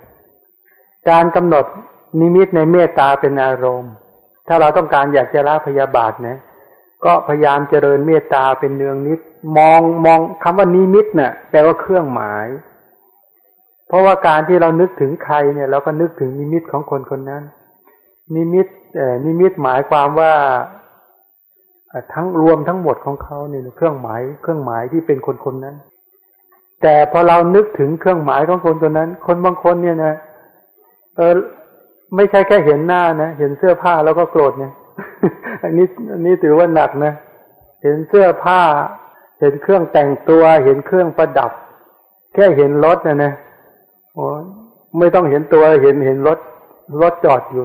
การกำหนดนิมิตในเมตตาเป็นอารมณ์ ถ้าเราต้องการอยากจะละพยาบาทนะ ก็พยายามเจริญเมตตาเป็นเนืองนิด มองมองคำว่านิมิตเนะ่ะแปลว่าเครื่องหมาย เพราะว่าการที่เรานึกถึงใครเนี่ย เราก็นึกถึงนิมิตของคนคนนั้น นิมิตเอ่นิมิตหมายความว่าทั้งรวมทั้งหมดของเขาเนี่ยเครื่องหมาย เครื่องหมายที่เป็นคนคนนั้น แต่พอเรานึกถึงเครื่องหมายของคนคนนั้น คนบางคนเนี่ยนะเออไม่ใช่แค่เห็นหน้านะเห็นเสื้อผ้าแล้วก็โกรธเนี่ยอันนี้อันนี้ถือว่าหนักนะเห็นเสื้อผ้า เห็นเครื่องแต่งตัว เห็นเครื่องประดับ แค่เห็นรถนะนะโอ้ ไม่ต้องเห็นตัวเห็นเห็นรถรถจอดอยู่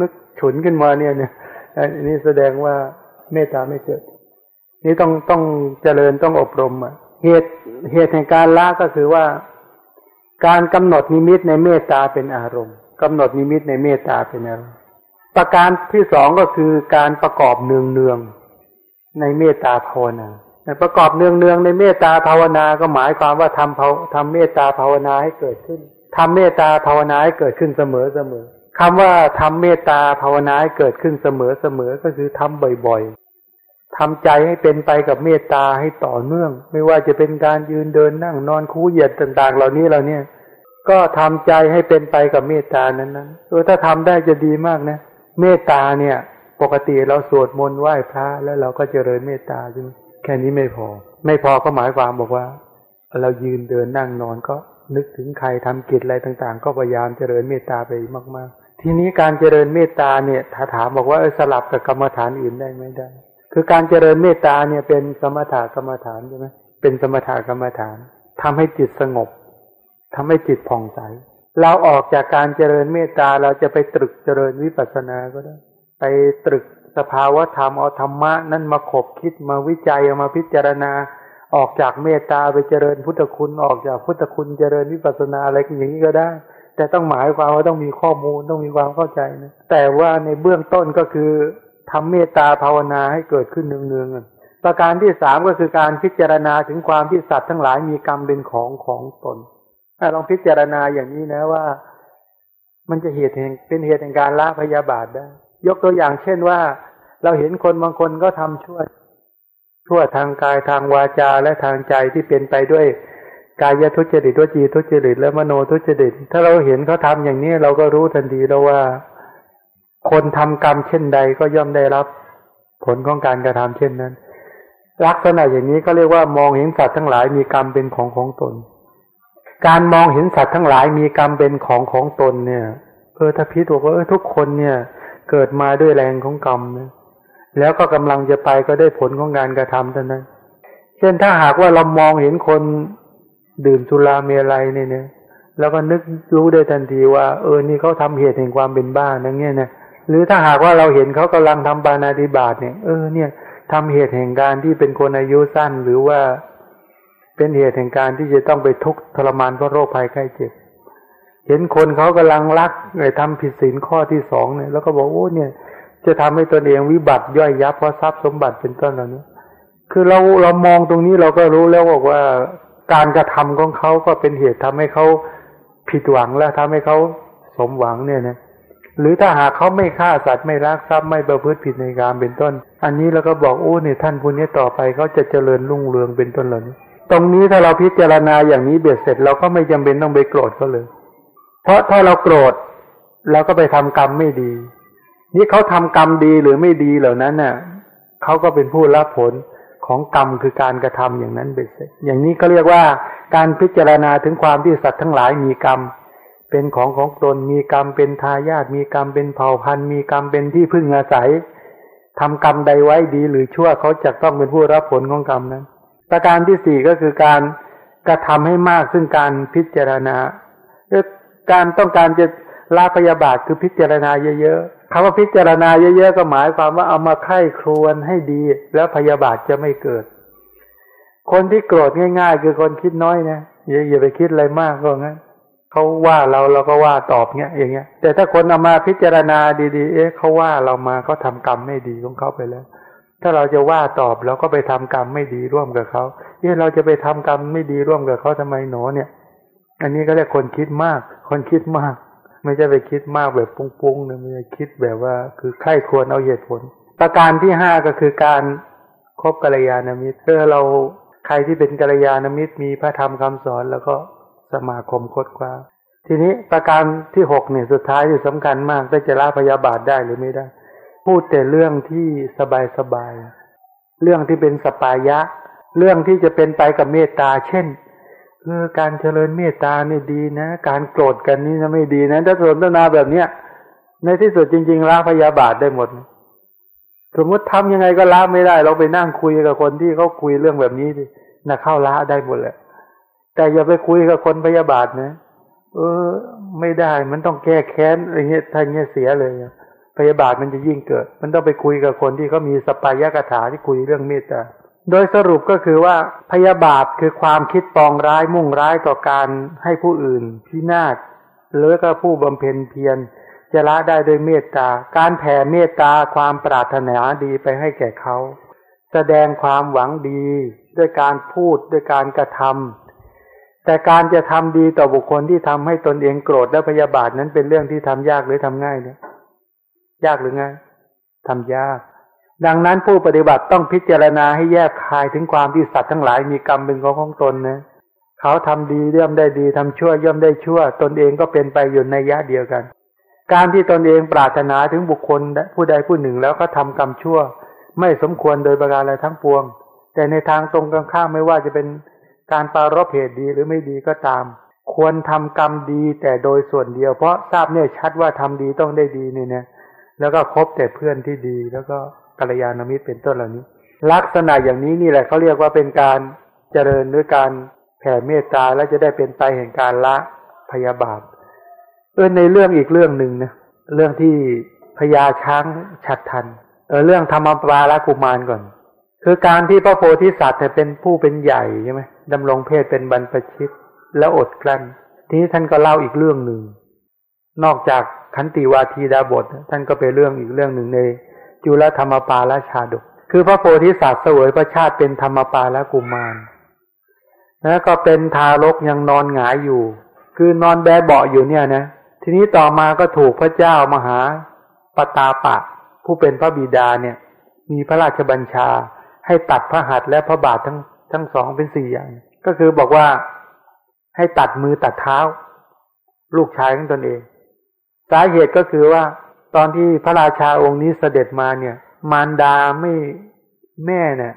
นึกฉุนขึ้นมาเนี่ยเนี่ยอันนี้แสดงว่าเมตตาไม่เกิด นี่ต้องต้องเจริญต้องอบรมอะเหตุเหตุแห่งการละก็คือว่า การกำหนดนิมิตในเมตตาเป็นอารมณ์กำหนดนิมิตในเมตตาเป็นอารมณ์ประการที่สองก็คือการประกอบเนืองเนืองในเมตตาภาวนา ประกอบเนืองเนืองในเมตตาภาวนาก็หมายความว่าทำทำเมตตาภาวนาให้เกิดขึ้นทำเมตตาภาวนาให้เกิดขึ้นเสมอเสมอคำว่าทำเมตตาภาวนาให้เกิดขึ้นเสมอเสมอก็คือทำบ่อยๆทำใจให้เป็นไปกับเมตตาให้ต่อเนื่อง ไม่ว่าจะเป็นการยืนเดินนั่งนอนคู่เหยียดต่าง ๆ เหล่านี้เราเนี่ย ก็ทำใจให้เป็นไปกับเมตตานั้นๆเออถ้าทำได้จะดีมากนะเมตตาเนี่ย ปกติเราสวดมนต์ไหว้พระแล้วเราก็เจริญเมตตาใช่ไหม แค่นี้ไม่พอ ไม่พอก็หมายความบอกว่า เรายืนเดินนั่งนอนก็นึกถึงใครทำกิจอะไรต่างๆ ก็พยายามเจริญเมตตาไปมากๆ ทีนี้การเจริญเมตตาเนี่ยถ้าถามบอกว่าสลับกับกรรมฐานอื่นได้ไหมได้ คือการเจริญเมตตาเนี่ยเป็นสมถะกรรมฐานใช่ไหมเป็นสมถะกรรมฐานทำให้จิตสงบทำให้จิตผ่องใส เราออกจากการเจริญเมตตาเราจะไปตรึกเจริญวิปัสสนาก็ได้ ไปตรึก สภาวะธรรมเอาธรรมะนั่นมาขบคิดมาวิจัยเอามาพิจารณา ออกจากเมตตาไปเจริญพุทธคุณออกจากพุทธคุณเจริญวิปัสสนาอะไรอย่างนี้ก็ได้ แต่ต้องหมายความว่าต้องมีข้อมูลต้องมีความเข้าใจนะแต่ว่าในเบื้องต้นก็คือทำเมตตาภาวนาให้เกิดขึ้นเนืองๆประการที่สามก็คือการพิจารณาถึงความที่สัตว์ทั้งหลายมีกรรมเป็นของของตนลองพิจารณาอย่างนี้นะว่า มันจะเหตุแห่งเป็นเหตุแห่งการละพยาบาทได้ ยกตัวอย่างเช่นว่า เราเห็นคนบางคนก็ทำชั่วชั่วทางกายทางวาจาและทางใจที่เป็นไปด้วยกายทุจริตวจีทุจริตและมโนทุจริต ถ้าเราเห็นเขาทาอย่างนี้เราก็รู้ทันทีแล้วว่า คนทำกรรมเช่นใดก็ย่อมได้รับ ผลของการกระทำเช่นนั้น ลักษณะอย่างนี้ก็เรียกว่ามองเห็นสัตว์ทั้งหลายมีกรรมเป็นของของตน การมองเห็นสัตว์ทั้งหลายมีกรรมเป็นของของตนเนี่ยเออถ้าพิจบอกว่าเออทุกคนเนี่ย เกิดมาด้วยแรงของกรรมนี่ยแล้วก็กำลังจะไปก็ได้ผลของการกระทำเท่านั้น เช่นถ้าหากว่าเรามองเห็นคนดื่มสุราเมลัยเนี่ยนะแล้วก็นึกรู้ได้ทันทีว่า เออนี่เขาทำเหตุแห่งความเป็นบ้านั่นเนี่ยนะหรือถ้าหากว่าเราเห็นเขากำลังทำปานาติบาตเนี่ย เออเนี่ยทำเหตุแห่งการที่เป็นคนอายุสั้นหรือว่าเป็นเหตุแห่งการที่จะต้องไปทุกข์ทรมานเพราะโรคภัยไข้เจ็บ เห็นคนเขากำลังรักไอ้ทำผิดศีลข้อที่สองเนี่ย แล้วก็บอกโอ้เนี่ย จะทำให้ตนเองวิบัติย่อยยับเพราะทรัพย์สมบัติเป็นต้นเหล่านี้คือเราเรามองตรงนี้เราก็รู้แล้วบอกว่าการกระทำของเขาก็เป็นเหตุทำให้เขาผิดหวังและทำให้เขาสมหวังเนี่ยนะหรือถ้าหากเขาไม่ฆ่าสัตว์ไม่รักทรัพย์ไม่ประพฤติผิดในการเป็นต้น อันนี้เราก็บอกโอ้เนี่ยท่านผู้นี้ต่อไปเขาจะเจริญรุ่งเรืองเป็นต้นเหล่านี้ ตรงนี้ถ้าเราพิจารณาอย่างนี้เบียดเสร็จเราก็ไม่จำเป็นต้องไปโกรธเขาเลย เพราะถ้าเราโกรธเราก็ไปทำกรรมไม่ดี นี่เขาทำกรรมดีหรือไม่ดีเหล่านั้นน่ะเขาก็เป็นผู้รับผลของกรรมคือการกระทำอย่างนั้นเบ็ดเสร็จ อย่างนี้ก็เรียกว่าการพิจารณาถึงความที่สัตว์ทั้งหลายมีกรรม เป็นของของตนมีกรรมเป็นทายาทมีกรรมเป็นเผ่าพันธุ์ มีกรรมเป็นที่พึ่งอาศัยทำกรรมใดไว้ดีหรือชั่วเขาจะต้องเป็นผู้รับผลของกรรมนั้น ประการที่สี่ก็คือการกระทำให้มากซึ่งการพิจารณา การต้องการจะละพยาบาทคือพิจารณาเยอะๆคำว่าพิจารณาเยอะๆก็หมายความว่าเอามาไข้ครวนให้ดี แล้วพยาบาทจะไม่เกิด คนที่โกรธง่าย ๆ คือคนคิดน้อยนะอย่าอย่าไปคิดอะไรมากก็งั้นเขาว่าเราเราก็ว่าตอบเงี้ยอย่างเงี้ย แต่ถ้าคนเอามาพิจารณาดีๆ เอ๊ะเขาว่าเรามาเขาทากรรมไม่ดีของเขาไปแล้ว ถ้าเราจะว่าตอบเราก็ไปทำกรรมไม่ดีร่วมกับเขาเอ๊ะเราจะไปทำกรรมไม่ดีร่วมกับเขาทำไมหนอเนี่ย อันนี้ก็เรียกคนคิดมาก คนคิดมาก ไม่ใช่ไปคิดมากแบบปุ้งๆนะไม่ใช่คิดแบบว่า คือใครควรเอาเหตุผล ประการที่ห้าก็คือการคบกัลยาณมิตรเพื่อเราใครที่เป็นกัลยาณมิตรมีพระธรรมคำสอนแล้วก็สมาคมคดกว้าทีนี้ประการที่หกเนี่ยสุดท้ายที่สำคัญมากได้จะละพยาบาทได้หรือไม่ได้ พูดแต่เรื่องที่สบายสบาย เรื่องที่เป็นสปายะ เรื่องที่จะเป็นไปกับเมตตา เช่น เออการเจริญเมตตาเนี่ยดีนะ การโกรธกันนี่นะไม่ดีนะ ถ้าสนทนาแบบเนี้ยในที่สุดจริงๆละพยาบาทได้หมด สมมติทำยังไงก็ละไม่ได้ เราไปนั่งคุยกับคนที่เขาคุยเรื่องแบบนี้ดินะเข้าละได้หมดแหละ แต่อย่าไปคุยกับคนพยาบาทนะ เออ ไม่ได้ มันต้องแก้แค้นอะไรเงี้ยถ้านเงี้ยเสียเลยพยาบาทมันจะยิ่งเกิด มันต้องไปคุยกับคนที่เขามีสปายะกถาที่คุยเรื่องเมตตา โดยสรุปก็คือว่าพยาบาทคือความคิดปองร้ายมุ่งร้ายต่อการให้ผู้อื่นพินาศหรือก็ผู้บำเพ็ญเพียรจะละได้ด้วยเมตตา การแผ่เมตตาความปรารถนาดีไปให้แก่เขา แสดงความหวังดี ด้วยการพูดด้วยการกระทำแต่การจะทำดีต่อบุคคลที่ทำให้ตนเองโกรธและพยาบาทนั้นเป็นเรื่องที่ทำยากหรือทำง่ายเนี่ยยากหรือง่ายทำยาก ดังนั้นผู้ปฏิบัติต้องพิจารณาให้แยกคายถึงความที่สัตว์ทั้งหลายมีกรรมเป็นของของตนนะเขาทำดีย่อมได้ดีทำชั่วย่อมได้ชั่ว ตนเองก็เป็นไปอยู่ในยะเดียวกัน การที่ตนเองปรารถนาถึงบุคคลผู้ใดผู้หนึ่งแล้วก็ทำกรรมชั่ว ไม่สมควรโดยประการอะไรทั้งปวง แต่ในทางตรงกันข้ามไม่ว่าจะเป็นการปารบเหตุดีหรือไม่ดีก็ตาม ควรทำกรรมดีแต่โดยส่วนเดียว เพราะทราบเนี่ยชัดว่าทำดีต้องได้ดีเนี่ยนะแล้วก็คบแต่เพื่อนที่ดีแล้วก็ กัลยาณมิตรเป็นต้นเหล่านี้ ลักษณะอย่างนี้นี่แหละเขาเรียกว่าเป็นการเจริญด้วยการแผ่เมตตาแล้วจะได้เป็นไปแห่งการละพยาบาทเออในเรื่องอีกเรื่องหนึ่งนะเรื่องที่พญาช้างฉัดทันเออเรื่องธรรมปราละกุมารก่อน คือการที่พระโพธิสัตว์เป็นผู้เป็นใหญ่ใช่ไหมดำรงเพศเป็นบรรพชิตแล้วอดกลั้น ทีนี้ท่านก็เล่าอีกเรื่องหนึ่ง นอกจากขันติวาทีดาบท ท่านก็เป็นเรื่องอีกเรื่องหนึ่งใน จุลธรรมปาละชาดก คือพระโพธิสัตว์เสวยพระชาติเป็นธรรมปาละกุมารแล้วก็เป็นทารกยังนอนหงายอยู่ คือนอนแบเบาอยู่เนี่ยนะ ทีนี้ต่อมาก็ถูกพระเจ้ามหาปตาปะ ผู้เป็นพระบิดาเนี่ย มีพระราชบัญชา ให้ตัดพระหัตถ์และพระบาททั้งทั้งสองเป็นสี่อย่าง ก็คือบอกว่าให้ตัดมือตัดเท้า ลูกชายของตนเอง สาเหตุก็คือว่า ตอนที่พระราชาองค์นี้เสด็จมาเนี่ย มารดาไม่แม่เนี่ย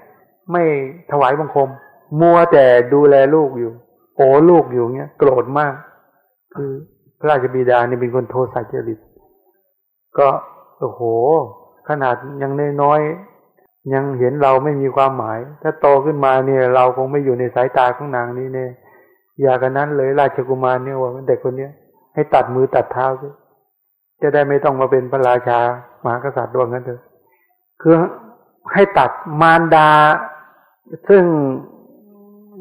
ไม่ถวายบังคม มัวแต่ดูแลลูกอยู่ โอ้ลูกอยู่เงี้ยโกรธมาก คือพระราชบิดาเนี่ยเป็นคนโทสะจริตก็โอ้โห ขนาดยังน้อยยังเห็นเราไม่มีความหมาย ถ้าโตขึ้นมาเนี่ย เราคงไม่อยู่ในสายตาของนางนี้เนี่ยอย่ากันนั้นเลยราชกุมารเนี่ยว่าเด็กคนเนี้ยให้ตัดมือตัดเท้าซิ จะได้ไม่ต้องมาเป็นพระราชามหากษัตริย์ดวงนั้นเถอะคือให้ตัดมารดา ซึ่ง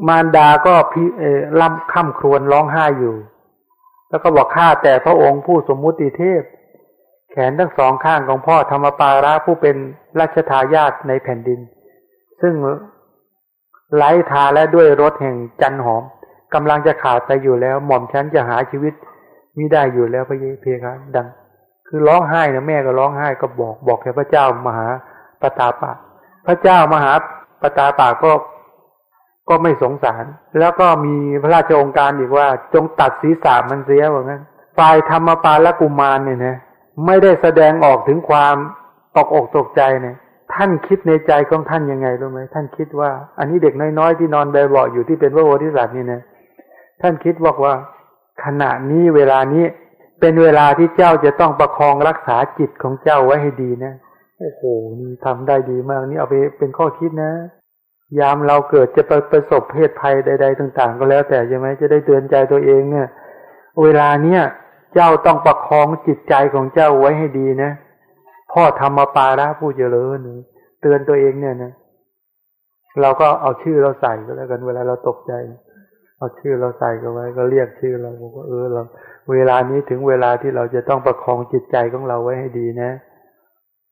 มารดาก็พิล่ำค่ำครวญร้องไห้อยู่ แล้วก็บอกข้าแต่พระองค์ผู้สมมุติเทพ แขนทั้งสองข้างของพ่อธรรมปาระผู้เป็นราชทายาทในแผ่นดิน ซึ่งไล้ทาและด้วยรถแห่งจันหอมกำลังจะขาดไปอยู่แล้ว หม่อมฉันจะหาชีวิตมิได้อยู่แล้วพระเยเพคะดัง คือร้องไห้นะแม่ก็ร้องไห้ก็บอกบอกแค่พระเจ้ามหาปตาปะ พระเจ้ามหาปตาปะก็ก็ไม่สงสาร แล้วก็มีพระราชองค์การอีกว่า จงตัดศีรษะมันเสียว่างั้นฝ่ายธรรมปาละกุมารเนี่ยนะไม่ได้แสดงออกถึงความตกอกตกใจเนี่ย ท่านคิดในใจของท่านยังไงรู้ไหมท่านคิดว่า อันนี้เด็กน้อยๆที่นอนแบบเบาอยู่ที่เป็นพระโพธิสัตว์นี่นะท่านคิดบอกว่า ขณะนี้เวลานี้ เป็นเวลาที่เจ้าจะต้องประคองรักษาจิตของเจ้าไว้ให้ดีนะโอ้โหนี่ทำได้ดีมากนี่เอาไปเป็นข้อคิดนะ ยามเราเกิดจะประประสบเพศภัยใด ๆ ต่าง ๆ ก็แล้วแต่ใช่ไหมจะได้เตือนใจตัวเองเนี่ย เวลาเนี้ยเจ้าต้องประคองจิตใจของเจ้าไว้ให้ดีนะพ่อธรรมปาระผู้เจริญเตือนตัวเองเนี่ยนะเราก็เอาชื่อเราใส่ก็แล้วกันเวลาเราตกใจ เอาชื่อเราใส่ก็ไว้ ก็เรียกชื่อเราบอกว่าเออเรา เวลานี้ถึงเวลาที่เราจะต้องประคองจิตใจของเราไว้ให้ดีนะ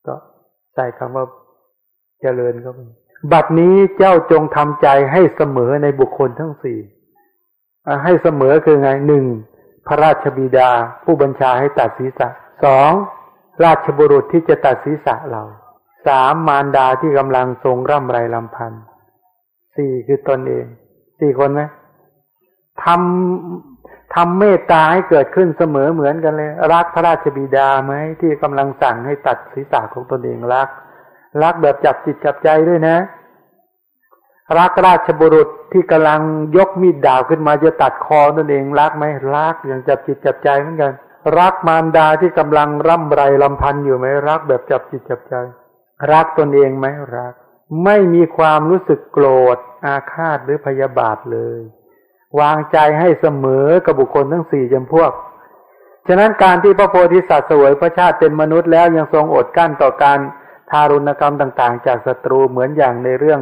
ก็ใส่คำว่าเจริญเข้าไปบัดนี้เจ้าจงทำใจให้เสมอในบุคคลทั้งสี่ให้เสมอคือไงหนึ่งพระราชบิดา ผู้บัญชาให้ตัดศีรษะสองราชบุรุษที่จะตัดศีรษะเราสามมารดาที่กำลังทรงร่ำไรลำพันธ์สี่คือตนเอง สี่คนไหมทำ ทำเมตตาให้เกิดขึ้นเสมอเหมือนกันเลย รักพระราชบิดาไหมที่กำลังสั่งให้ตัดศีรษะของตนเองรัก รักแบบจับจิตจับใจด้วยนะ รักราชบุรุษที่กำลังยกมีดดาบขึ้นมาจะตัดคอตนเองรักไหมรักอย่างจับจิตจับใจเหมือนกัน รักมารดาที่กำลังร่ำไรลำพันธ์อยู่ไหมรักแบบจับจิตจับใจ รักตนเองไหมรัก ไม่มีความรู้สึกโกรธอาฆาตหรือพยาบาทเลย วางใจให้เสมอกับบุคคลทั้งสี่จำพวก ฉะนั้นการที่พระโพธิสัตว์เสวยพระชาติเป็นมนุษย์แล้วยังทรงอดกั้นต่อการทารุณกรรมต่าง ๆ จากศัตรูเหมือนอย่างในเรื่อง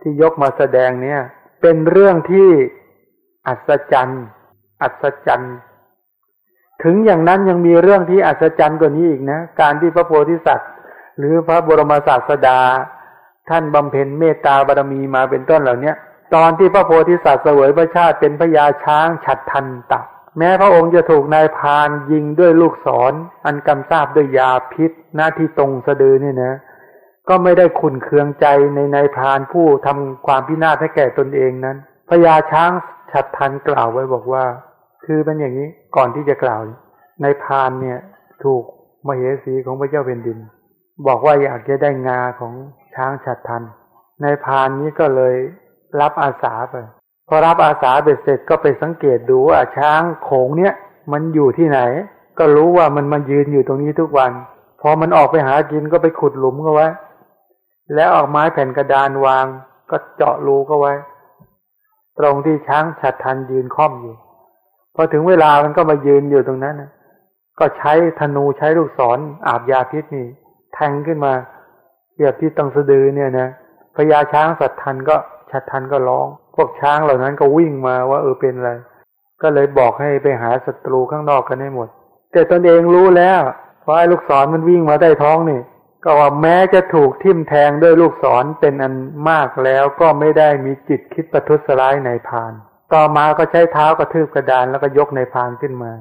ที่ยกมาแสดงเนี่ย เป็นเรื่องที่อัศจรรย์อัศจรรย์ถึงอย่างนั้นยังมีเรื่องที่อัศจรรย์กว่านี้อีกนะ การที่พระโพธิสัตว์ หรือพระบรมศาสดา ท่านบำเพ็ญเมตตาบารมีมาเป็นต้นเหล่านี้ ตอนที่พระโพธิสัตว์เสวยพระชาติเป็นพญาช้างฉัดทันตะ แม้พระองค์จะถูกนายพานยิงด้วยลูกศรออันกำทราบด้วยยาพิษหน้าที่ตรงสะดือนี่นะ ก็ไม่ได้ขุนเคืองใจในนายพานผู้ทำความพินาศให้แก่ตนเองนั้นพญาช้างฉัดทันกล่าวไว้บอกว่า คือเป็นอย่างนี้ก่อนที่จะกล่าวนายพานเนี่ยถูกมเหสีของพระเจ้าเป็นดิน บอกว่าอยากจะได้งาของช้างฉัดทันนายพานนี้ก็เลย รับอาสาไป พอรับอาสาเบ็ดเสร็จก็ไปสังเกตดูว่าช้างโขงเนี้ยมันอยู่ที่ไหน ก็รู้ว่ามันมันยืนอยู่ตรงนี้ทุกวัน พอมันออกไปหากินก็ไปขุดหลุมก็ไว้ แล้วออกไม้แผ่นกระดานวาง ก็เจาะรูก็ไว้ ตรงที่ช้างฉัดทันยืนค่อมอยู่ พอถึงเวลามันก็มายืนอยู่ตรงนั้นนะก็ใช้ธนูใช้ลูกศรออาบยาพิษนี่แทงขึ้นมาเกียบที่ตังสะดือเนี่ยนะพญาช้างสัตทันก็ ชัดทันก็ร้อง พวกช้างเหล่านั้นก็วิ่งมาว่าเออเป็นอะไร ก็เลยบอกให้ไปหาศัตรูข้างนอกกันให้หมด แต่ตนเองรู้แล้วเพราไอ้ลูกศรมันวิ่งมาได้ท้องนี่ ก็ว่าแม้จะถูกทิ่มแทงด้วยลูกศรเป็นอันมากแล้วก็ไม่ได้มีจิตคิดประทุษร้ายในพาน ต่อมาก็ใช้เท้ากระทืบกระดานแล้วก็ยกในพานขึ้นมา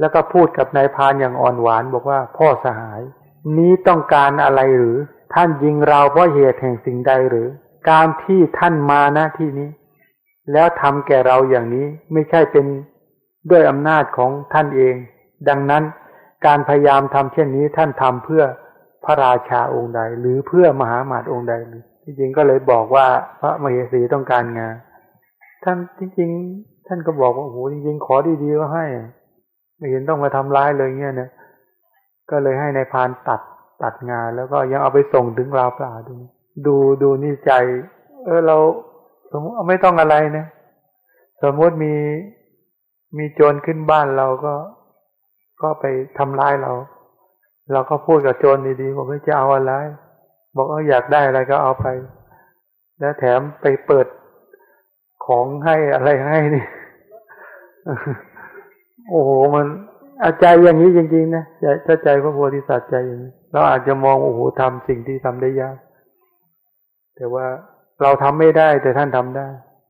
แล้วก็พูดกับนายพานอย่างอ่อนหวานบอกว่าพ่อสหาย นี้ต้องการอะไรหรือ ท่านยิงเราเพราะเหตุแห่งสิ่งใดหรือ การที่ท่านมาณที่นี้ แล้วทำแก่เราอย่างนี้ไม่ใช่เป็นด้วยอำนาจของท่านเอง ดังนั้นการพยายามทำเช่นนี้ท่านทำเพื่อพระราชาองค์ใด หรือเพื่อมหาหมาตองค์ใดที่จริงก็เลยบอกว่าพระมเหสีต้องการงาน ท่านจริงๆท่านก็บอกว่าโอ้โหจริง ๆ ขอดีๆก็ให้ ไม่เห็นต้องมาทำร้ายเลยเงี้ยนะก็เลยให้ในายพานตัดตัดงาน แล้วก็ยังเอาไปส่งถึงราวปล่าด้วย ดูดูนี่ใจ เออเราสมมติไม่ต้องอะไรนะ สมมติมีมีโจรขึ้นบ้านเราก็ก็ไปทำร้ายเรา เราก็พูดกับโจรดีๆบอกว่าจะเอาอะไร บอกเอออยากได้อะไรก็เอาไป แล้วแถมไปเปิดของให้อะไรให้นี่โอ้โหมันอาใจอย่างนี้จริงๆนะใจถ้าใจพระโพธิสัตว์ใจอย่างนี้เราอาจจะมองโอ้โหทำสิ่งที่ทำได้ยาก แต่ว่าเราทำไม่ได้แต่ท่านทำได้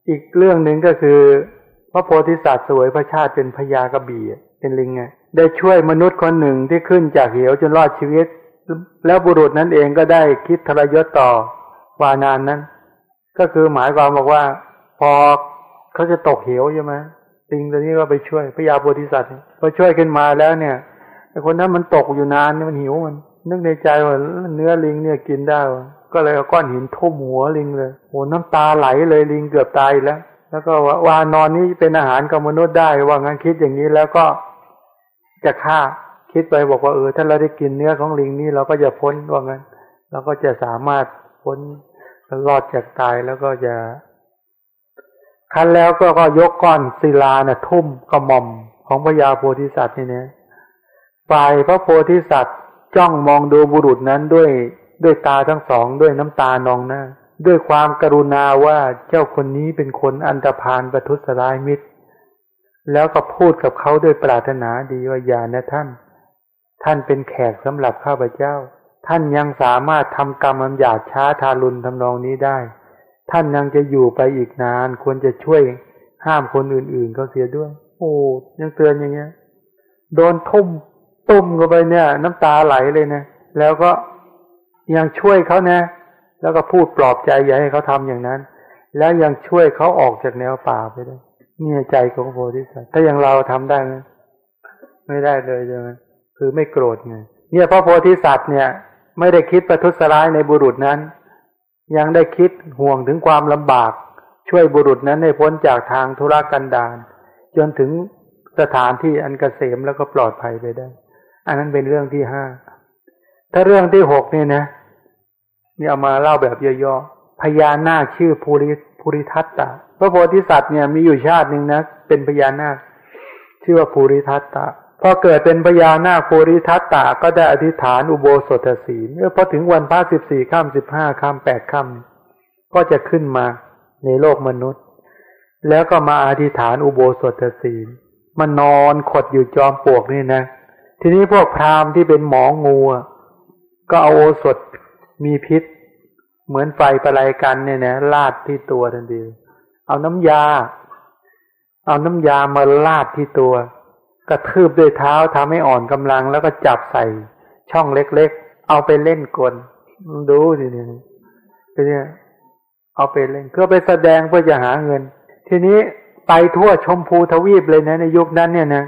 อีกเรื่องหนึ่งก็คือ พระโพธิสัตว์สวยพระชาติเป็นพญากระบี่เป็นลิงไงได้ช่วยมนุษย์คนหนึ่งที่ขึ้นจากเหวจนรอดชีวิต แล้วบุรุษนั้นเองก็ได้คิดทรยศต่อวานานนั้น ก็คือหมายความบอกว่า พอเขาจะตกเหวใช่ไหมลิงตัวนี้ก็ไปช่วยพญาโพธิสัตว์พอช่วยขึ้นมาแล้วเนี่ยไอคนนั้นมันตกอยู่นานมันหิวมัน นึกในใจว่าเนื้อลิงเนี่ยกินได้ ก็เลยเอาก้อนหินทุ่มหัวลิงเลยโหน้ำตาไหลเลยลิงเกือบตายแล้ว แล้วก็ว่านอนนี้เป็นอาหารกับมนุษย์ได้ ว่างั้นคิดอย่างนี้แล้วก็จะฆ่าคิดไปบอกว่าเออถ้าเราได้กินเนื้อของลิงนี่เราก็จะพ้นว่างั้นเราก็จะสามารถพ้นรอดจากตายแล้วก็จะคันแล้วก็ก็ยกก้อนศิลานะ่ะทุ่มกระหม่อมของพระยาโพธิสัตว์นี่เนี่ยฝ่ายพระโพธิสัตว์จ้องมองดูบุรุษนั้นด้วย ด้วยตาทั้งสองด้วยน้ำตานองหน้า ด้วยความกรุณาว่าเจ้าคนนี้เป็นคนอันตรพานประทุษร้ายมิตร แล้วก็พูดกับเขาด้วยปรารถนาดีว่าอย่านะท่าน ท่านเป็นแขกสำหรับข้าพเจ้า ท่านยังสามารถทำกรรมอันหยาดช้าทารุณทำนองนี้ได้ ท่านยังจะอยู่ไปอีกนาน ควรจะช่วยห้ามคนอื่นๆเขาเสียด้วย โอ้ยังเตือนอย่างเงี้ยโดนทุ่มตุ้มเข้าไปเนี่ย น้ำตาไหลเลยนะแล้วก็ ยังช่วยเขานะ แล้วก็พูดปลอบใจอย่าให้เขาทำอย่างนั้น แล้วยังช่วยเขาออกจากแนวป่าไปได้เนี่ยใจของโพธิสัตว์ถ้าอย่างเราทำได้ไหมไม่ได้เลยใช่ไหมคือไม่โกรธไงเนี่ยพระโพธิสัตว์เนี่ย ไม่ได้คิดประทุษร้ายในบุรุษนั้น ยังได้คิดห่วงถึงความลำบาก ช่วยบุรุษนั้นให้พ้นจากทางธุรกันดารจนถึงสถานที่อันกเกษมแล้วก็ปลอดภัยไปได้ อันนั้นเป็นเรื่องที่ห้า ถ้าเรื่องที่หกเนี่ยนะ นี่เอามาเล่าแบบย่อๆพญานาคชื่อภูริภูริทัตตะพระโพธิสัตว์เนี่ยมีอยู่ชาติหนึ่งนะ เป็นพญานาค ชื่อว่าภูริทัตตะพอเกิดเป็นพญานาคภูริทัตตะก็ได้อธิษฐานอุโบสถศีลเมื่อพอถึงวันพระสิบสี่ข้ามสิบห้าข้ามแปดข้ามก็จะขึ้นมาในโลกมนุษย์ แล้วก็มาอธิษฐานอุโบสถศีลมานอนขดอยู่จอมปลวกนี่นะ ทีนี้พวกพราหมณ์ที่เป็นหมองูก็เอาโอสถ มีพิษ เหมือนไฟประไลกันเนี่ยนะลาดที่ตัวทันทีเอาน้ำยา เอาน้ำยามาลาดที่ตัว กระทืบด้วยเท้าทำให้อ่อนกำลัง แล้วก็จับใส่ช่องเล็กๆ เอาไปเล่นกลดูสิเนี่ยเนี่ยเอาไปเล่นเพื่อไปแสดงเพื่อจะหาเงิน ทีนี้ไปทั่วชมพูทวีปเลยนะในยุคนั้นเนี่ยนะ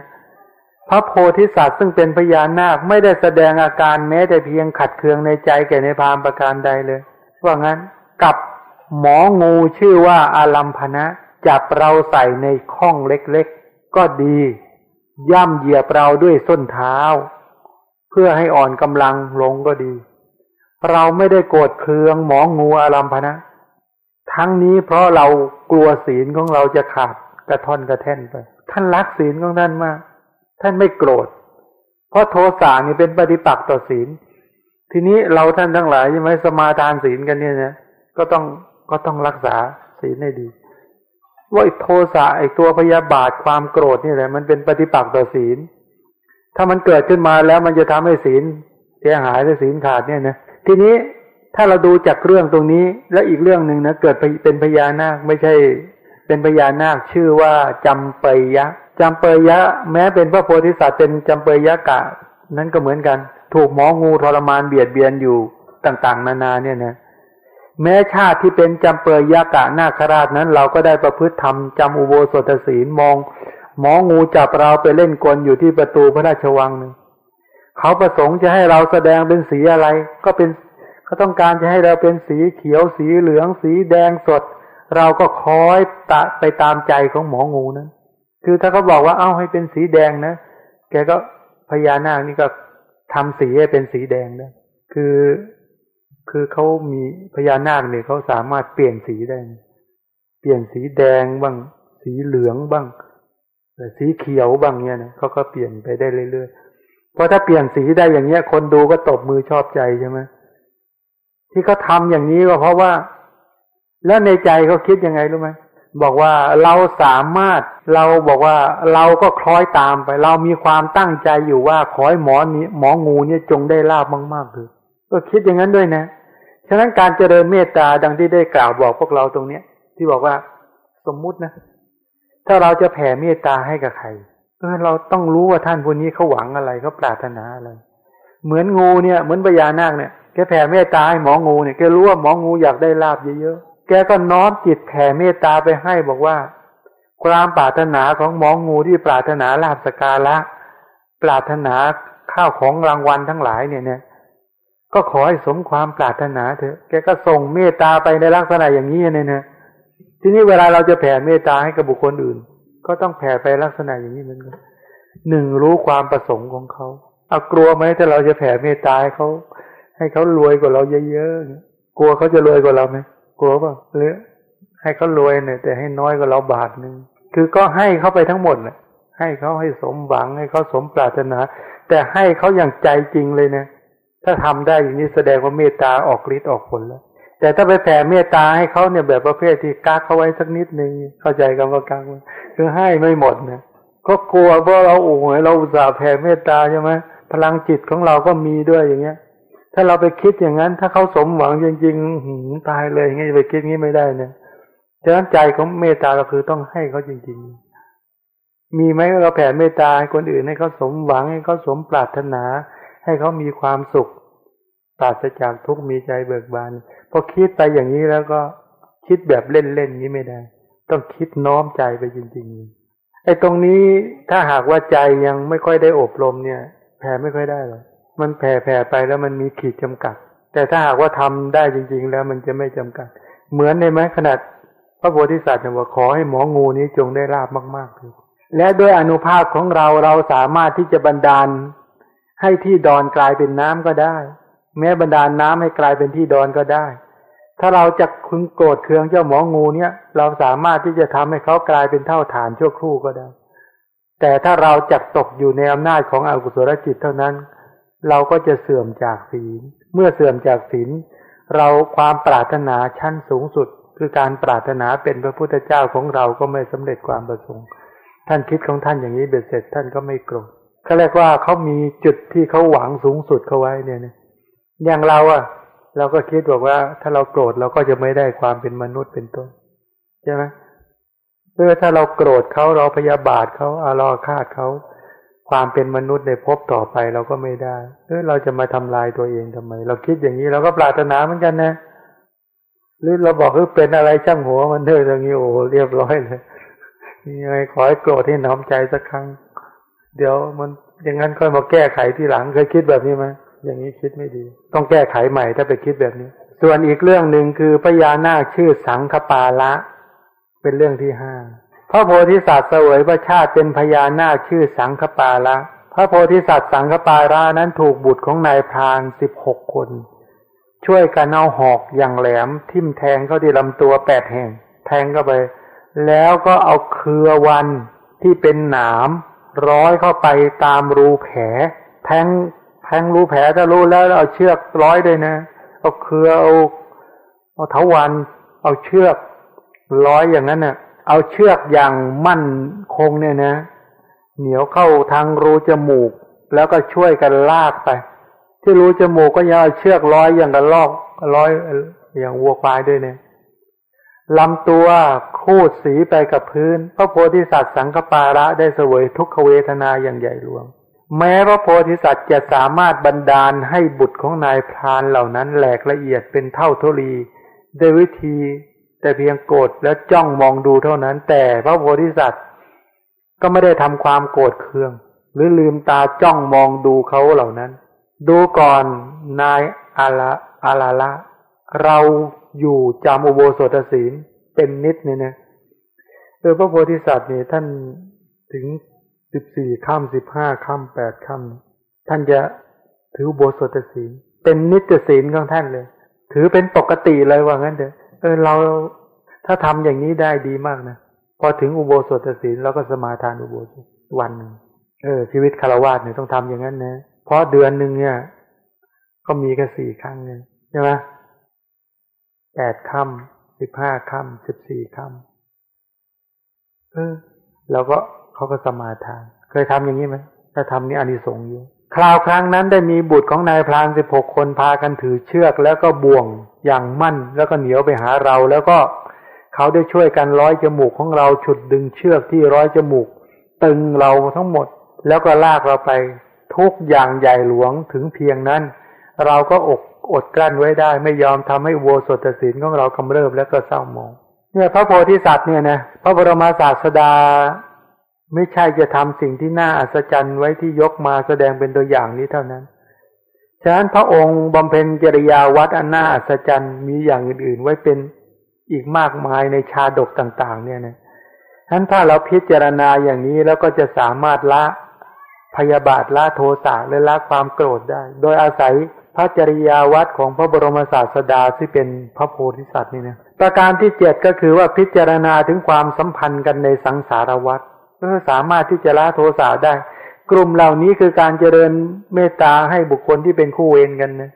พระโพธิสัตว์ซึ่งเป็นพญานาคไม่ได้แสดงอาการแม้แต่เพียงขัดเคืองในใจแก่ในพามประการใดเลย ว่างั้นกับหมองูชื่อว่าอาลัมพนะจับเราใส่ในข้องเล็กๆ ก็ดี ย่ำเหยียบเราด้วยส้นเท้า เพื่อให้อ่อนกำลังลงก็ดี เราไม่ได้โกรธเคืองหมองูอาลัมพนะ ทั้งนี้เพราะเรากลัวศีลของเราจะขาดกระท่อนกระแท่นไป ท่านรักศีลของท่านมาก ท่านไม่โกรธ เพราะโทสะนี่เป็นปฏิปักษ์ต่อศีล ทีนี้เราท่านทั้งหลายใช่ไหมสมาทานศีลกันเนี่ยนะก็ต้องก็ต้องรักษาศีลให้ดี ว่าโทสะไอตัวพยาบาทความโกรธนี่แหละมันเป็นปฏิปักษ์ต่อศีล ถ้ามันเกิดขึ้นมาแล้วมันจะทำให้ศีลเสียหายหรือศีลขาดเนี่ยนะทีนี้ถ้าเราดูจากเรื่องตรงนี้แล้วอีกเรื่องหนึ่งนะเกิดเป็นพญานาคไม่ใช่เป็นพญานาคชื่อว่าจำปยะ จำเปยยะ แม้เป็นพระโพธิสัตว์เป็นจำเปยยะกะ นั้นก็เหมือนกัน ถูกหมองูทรมานเบียดเบียนอยู่ต่าง ๆ นานาเนี่ยนะแม้ชาติที่เป็นจำเปยยะกะนาคราชนั้น เราก็ได้ประพฤติธรรมจำอุโบสถศีลมอง หมองูจับเราไปเล่นกลอยู่ที่ประตูพระราชวังหนึ่งเขาประสงค์จะให้เราแสดงเป็นสีอะไร ก็เป็นเขาต้องการจะให้เราเป็นสีเขียวสีเหลืองสีแดงสด เราก็คอยตะไปตามใจของหมองูนั้น คือถ้าเขาบอกว่าเอ้าให้เป็นสีแดงนะ แกก็พญานาคนี่ก็ทำสีให้เป็นสีแดงได้ คือคือเขามีพญานาคเนี่ยเขาสามารถเปลี่ยนสีได้ เปลี่ยนสีแดงบ้าง สีเหลืองบ้างสีเขียวบ้างเนี่ยนะเขาก็เปลี่ยนไปได้เรื่อยๆ เพราะถ้าเปลี่ยนสีได้อย่างเงี้ย คนดูก็ตบมือชอบใจใช่ไหมที่เขาทาอย่างนี้ก็เพราะว่า แล้วในใจเขาคิดยังไงรู้ไหม บอกว่าเราสามารถเราบอกว่าเราก็คล้อยตามไป เรามีความตั้งใจอยู่ว่าขอให้หมอนี้หมองูเนี่ยจงได้ลาบมากๆเลยก็คิดอย่างนั้นด้วยนะฉะนั้นการเจริญเมตตาดังที่ได้กล่าวบอกพวกเราตรงเนี้ย ที่บอกว่าสมมุตินะ ถ้าเราจะแผ่เมตตาให้กับใครเออเราต้องรู้ว่าท่านคนนี้เขาหวังอะไรเขาปรารถนาอะไรเหมือนงูเนี่ยเหมือนพญานาคเนี่ยแกแผ่เมตตาให้หมองูเนี่ยแกรู้ว่าหมองูอยากได้ลาบเยอะ แกก็น้อมจิตแผ่เมตตาไปให้บอกว่า ความปรารถนาของหมองูที่ปรารถนาลาบสกาละปรารถนาข้าวของรางวัลทั้งหลายเนี่ยเนี่ยก็ขอให้สมความปรารถนาเถอะ แกก็ส่งเมตตาไปในลักษณะอย่างนี้เนี่ยนะทีนี้เวลาเราจะแผ่เมตตาให้กับบุคคลอื่น ก็ต้องแผ่ไปลักษณะอย่างนี้เหมือนกันหนึ่งรู้ความประสงค์ของเขาเอากลัวไหมถ้าเราจะแผ่เมตตาให้เขาให้เขารวยกว่าเราเยอะๆกลัวเขาจะรวยกว่าเราไหม กลัวป่ะหรือให้เขารวยเนี่ย แต่ให้น้อยกว่าเราบาทหนึ่งคือก็ให้เขาไปทั้งหมดเนะให้เขาให้สมหวังให้เขาสมปรารถนา แต่ให้เขาอย่างใจจริงเลยเนะถ้าทำได้อย่างนี้แสดงว่าเมตตาออกฤทธิ์ออกผลแล้ว แต่ถ้าไปแผ่เมตตาให้เขาเนี่ยแบบประเภทที่กักเขาไว้สักนิดนึงเข้าใจคำว่ากักคือให้ไม่หมดนะก็กลัวเพราะเราโอ้โหเราอุตส่าห์แผ่เมตตาใช่ไหมพลังจิตของเราก็มีด้วยอย่างเงี้ย ถ้าเราไปคิดอย่างนั้น ถ้าเขาสมหวังจริงๆหืตายเลยอย่างเงี้ยไปคิดงี้ไม่ได้เนี่ยฉะนั้นใจของเมตตาก็คือต้องให้เขาจริง ๆ มีไหมเราแผ่เมตตาให้คนอื่นให้เขาสมหวังให้เขาสมปรารถนา ให้เขามีความสุขปราศจากทุกข์มีใจเบิกบานพอคิดไปอย่างนี้แล้วก็คิดแบบเล่นๆนี้ไม่ได้ ต้องคิดน้อมใจไปจริง ๆ ไอ้ตรงนี้ถ้าหากว่าใจยังไม่ค่อยได้อบรมเนี่ย แผ่ไม่ค่อยได้หรอก มันแผ่แผ่ไปแล้วมันมีขีดจำกัด แต่ถ้าหากว่าทำได้จริง ๆ แล้วมันจะไม่จำกัด เหมือนในไหมขนาดพระโพธิสัตว์เนี่ยว่าขอให้หมองูนี้จงได้ราบมากๆเลยและด้วยอนุภาพของเราเราสามารถที่จะบันดาล ให้ที่ดอนกลายเป็นน้ำก็ได้ แม้บันดาลน้ำให้กลายเป็นที่ดอนก็ได้ ถ้าเราจะคุงโกรธเคืองเจ้าหมองูเนี่ย เราสามารถที่จะทำให้เขากลายเป็นเท่าฐานชั่วครู่ก็ได้ แต่ถ้าเราจักตกอยู่ในอำนาจของอกุศลจิตเท่านั้น เราก็จะเสื่อมจากศีล เมื่อเสื่อมจากศีลเราความปรารถนาชั้นสูงสุด คือการปรารถนาเป็นพระพุทธเจ้าของเราก็ไม่สำเร็จความประสงค์ ท่านคิดของท่านอย่างนี้เบ็ดเสร็จท่านก็ไม่โกรธเขาเรียกว่าเขามีจุดที่เขาหวังสูงสุดเขาไว้เนี่ยอย่างเราอะ เราก็คิดบอกว่า ถ้าเราโกรธเราก็จะไม่ได้ความเป็นมนุษย์เป็นต้นใช่ไหมเพื่อถ้าเราโกรธเขาเราพยาบาทเขาอารอคาดเขา ความเป็นมนุษย์ในภพต่อไปเราก็ไม่ได้เออเราจะมาทำลายตัวเองทำไม เราคิดอย่างนี้เราก็ปรารถนาเหมือนกันนะ หรือเราบอกคือเป็นอะไรช่างหัวมันเถอะอย่างนี้โอ้เรียบร้อยเลยยังไงขอให้โกรธให้น้อมใจสักครั้ง เดี๋ยวมันอย่างนั้นค่อยมาแก้ไขที่หลังเคยคิดแบบนี้ไหมอย่างนี้คิดไม่ดี ต้องแก้ไขใหม่ถ้าไปคิดแบบนี้ ส่วนอีกเรื่องหนึ่งคือพญานาคชื่อสังคปาละ เป็นเรื่องที่ห้า พระโพธิสัตว์เสวยพระชาติเป็นพญานาคชื่อสังคปาละพระโพธิสัตว์สังคปาละนั้นถูกบุตรของนายพรานสิบหกคน ช่วยกันเอาหอกอย่างแหลมทิ่มแทงเข้าที่ลำตัวแปดแห่ง แทงเข้าไป แล้วก็เอาเครือวันที่เป็นหนามร้อยเข้าไปตามรูแผล แทงแทงรูแผลถ้ารู้แล้วเอาเชือกร้อยด้วยนะ เอาเครือเอาเอาเถาวัน เอาเชือกร้อยอย่างนั้นเนะ่ะ เอาเชือกอย่างมั่นคงเนี่ยนะ เหนียวเข้าทางรูจมูก แล้วก็ช่วยกันลากไป ที่รูจมูกก็ยังเอาเชือกร้อยอย่างกับลอกร้อยอย่างวัวควายด้วยเนี่ยลำตัวคูดสีไปกับพื้น พระโพธิสัตว์สังฆปาระได้เสวยทุกขเวทนาอย่างใหญ่หลวง แม้พระโพธิสัตว์จะสามารถบันดาลให้บุตรของนายพรานเหล่านั้นแหลกละเอียดเป็นเท่าทุลีด้วยวิธี แต่เพียงโกรธและจ้องมองดูเท่านั้น แต่พระโพธิสัตว์ ก็ไม่ได้ทำความโกรธเคือง หรือลืมตาจ้องมองดูเขาเหล่านั้น ดูก่อนนายอาลาอาลาละ เราอยู่จำอุโบสถศีลเป็นนิดเนี่ยนะเออพระโพธิสัตว์นี่ท่านถึงสิบสี่ค่ำสิบห้าค่ำแปดค่ำท่านจะถืออุโบสถศีลเป็นนิจศีลของท่านเลย ถือเป็นปกติเลยว่างั้นเถอะ เออเราถ้าทำอย่างนี้ได้ดีมากนะพอถึงอุโบสถศีลเราก็สมาทานอุโบสถวันหนึ่งเออ ชีวิตคารวะเนี่ยต้องทำอย่างนั้นนะเพราะเดือนหนึ่งเนี่ย ก็มีแค่สี่ครั้งเองใช่ไหมแปดค่ำสิบห้าค่ำสิบสี่ค่ำเออแล้วก็เขาก็สมาทาน เคยทำอย่างนี้ไหมถ้าทำนี่อานิสงส์อยู่ คราวครั้งนั้นได้มีบุตรของนายพรานสิบหกคนพากันถือเชือกแล้วก็บ่วงอย่างมั่นแล้วก็เหนียวไปหาเรา แล้วก็เขาได้ช่วยกันร้อยจมูกของเราฉุดดึงเชือกที่ร้อยจมูก ตึงเราทั้งหมด แล้วก็ลากเราไปทุกอย่างใหญ่หลวงถึงเพียงนั้น เราก็อกอดกลั้นไว้ได้ ไม่ยอมทำให้โวสถศิลของเรากำเริบและก็เศร้าหมองเนี่ยพระโพธิสัตว์เนี่ยนะพระบรมศาสดา ไม่ใช่จะทำสิ่งที่น่าอัศจรรย์ไว้ที่ยกมาแสดงเป็นตัวอย่างนี้เท่านั้น ฉะนั้นพระองค์บำเพ็ญจริยาวัดอันน่าอัศจรรย์มีอย่างอื่นๆ ไว้เป็นอีกมากมายในชาดกต่าง ๆ เนี่ยนะฉะนั้นถ้าเราพิจารณาอย่างนี้แล้วก็จะสามารถละพยาบาทละโทสะและละความโกรธได้ โดยอาศัยพระจริยาวัดของพระบรมศาสดาที่เป็นพระโพธิสัตว์นี่นะประการที่เจ็ดก็คือว่าพิจารณาถึงความสัมพันธ์กันในสังสารวัฏ เออสามารถที่จะละโทสะได้ กลุ่มเหล่านี้คือการเจริญเมตตาให้บุคคลที่เป็นคู่เวรกันนะ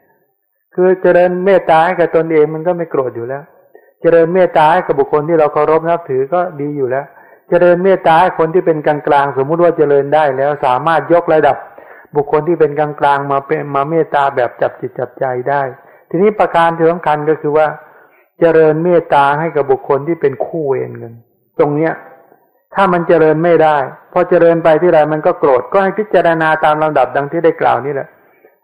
คือเจริญเมตตาให้กับตนเองมันก็ไม่โกรธอยู่แล้ว เจริญเมตตาให้กับบุคคลที่เราเคารพนับถือก็ดีอยู่แล้ว เจริญเมตตาให้คนที่เป็นกลางกลางสมมุติว่าเจริญได้แล้วสามารถยกระดับ บุคคลที่เป็นกลางกลางมาเป็นมาเมตตาแบบจับจิตจับใจได้ ทีนี้ประการที่สำคัญก็คือว่า เจริญเมตตาให้กับบุคคลที่เป็นคู่เวรกันตรงเนี้ย ถ้ามันเจริญไม่ได้ พอเจริญไปที่ไรมันก็โกรธก็ให้พิจารณาตามลำดับดังที่ได้กล่าวนี่แหละ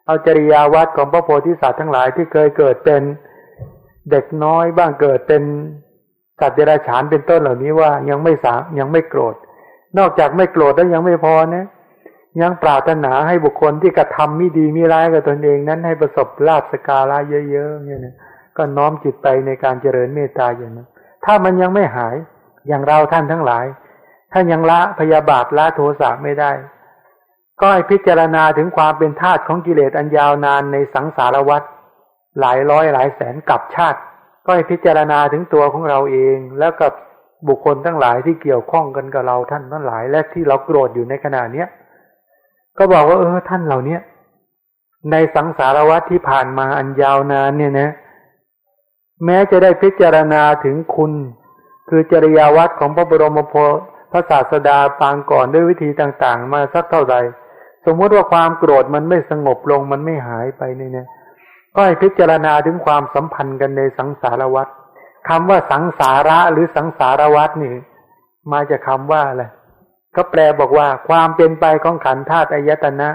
เอาจริยาวัดของพระโพธิสัตว์ทั้งหลายที่เคยเกิดเป็นเด็กน้อยบ้างเกิดเป็นสัตว์เดรัจฉานเป็นต้นเหล่านี้ว่ายังไม่สายังไม่โกรธ นอกจากไม่โกรธแล้วยังไม่พอนะยังปรารถนาให้บุคคลที่กระทำไม่ดีไม่ร้ายกับตนเองนั้นให้ประสบลาภสการะเยอะๆเนี่ยนะก็น้อมจิตไปในการเจริญเมตตาอย่างนั้นถ้ามันยังไม่หายอย่างเราท่านทั้งหลาย ท่านยังละพยาบาทละโทสะไม่ได้ ก็ให้พิจารณาถึงความเป็นธาตุของกิเลสอันยาวนานในสังสารวัฏหลายร้อยหลายแสนกับชาติ ก็ให้พิจารณาถึงตัวของเราเองแล้วกับบุคคลทั้งหลายที่เกี่ยวข้องกันกับเราท่านทั้งหลาย และที่เราโกรธอยู่ในขณะเนี้ยก็บอกว่าเออท่านเหล่าเนี้ยในสังสารวัฏที่ผ่านมาอันยาวนานเนี่ยนะ แม้จะได้พิจารณาถึงคุณ คือจริยาวัดของพระบรมโพ พระศาสดาปางก่อนด้วยวิธีต่างๆ มาสักเท่าใดสมมติว่าความโกรธมันไม่สงบลงมันไม่หายไปเนี่ยนะก็ให้พิจารณาถึงความสัมพันธ์กันในสังสารวัฏคำว่าสังสาระหรือสังสารวัฏนี่ มาจากคาว่าอะไรก็แปลบอกว่าความเป็นไปของขันธาตุอายตนะ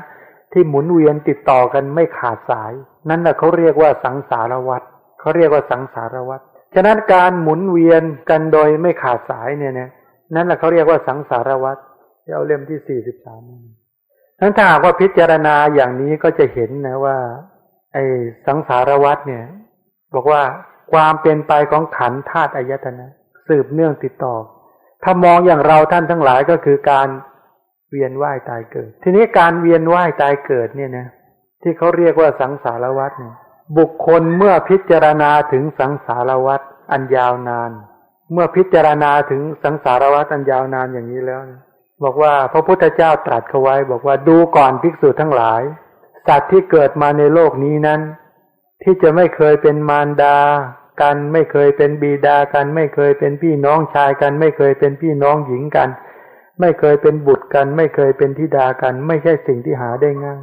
ที่หมุนเวียนติดต่อกันไม่ขาดสาย นั่นแหละเขาเรียกว่าสังสารวัฏเขาเรียกว่าสังสารวัฏฉะนั้นการหมุนเวียนกันโดยไม่ขาดสายเนี่ยนะ นั่นแหละเขาเรียกว่าสังสารวัฏเอาเล่มที่สี่สิบสามนั้นถ้าหากว่าพิจารณาอย่างนี้ก็จะเห็นนะว่า ไอ้สังสารวัฏเนี่ย บอกว่าความเป็นไปของขันธาตุอายตนะ สืบเนื่องติดต่อ ถ้ามองอย่างเราท่านทั้งหลายก็คือการเวียนว่ายตายเกิด ทีนี้การเวียนว่ายตายเกิดเนี่ยนะที่เขาเรียกว่าสังสารวัฏเนี่ยบุคคลเมื่อพิจารณาถึงสังสารวัฏอันยาวนาน เมื่อพิจารณาถึงสังสารวัฏอันยาวนานอย่างนี้แล้วบอกว่าพระพุทธเจ้าตรัสเขาไว้ บอกว่าดูก่อนภิกษุทั้งหลาย สัตว์ที่เกิดมาในโลกนี้นั้น ที่จะไม่เคยเป็นมารดา กันไม่เคยเป็นบีดากัน ไม่เคยเป็นพี่น้องชายกัน ไม่เคยเป็นพี่น้องหญิงกัน ไม่เคยเป็นบุตรกัน ไม่เคยเป็นธิดากัน ไม่ใช่สิ่งที่หาได้ง่าย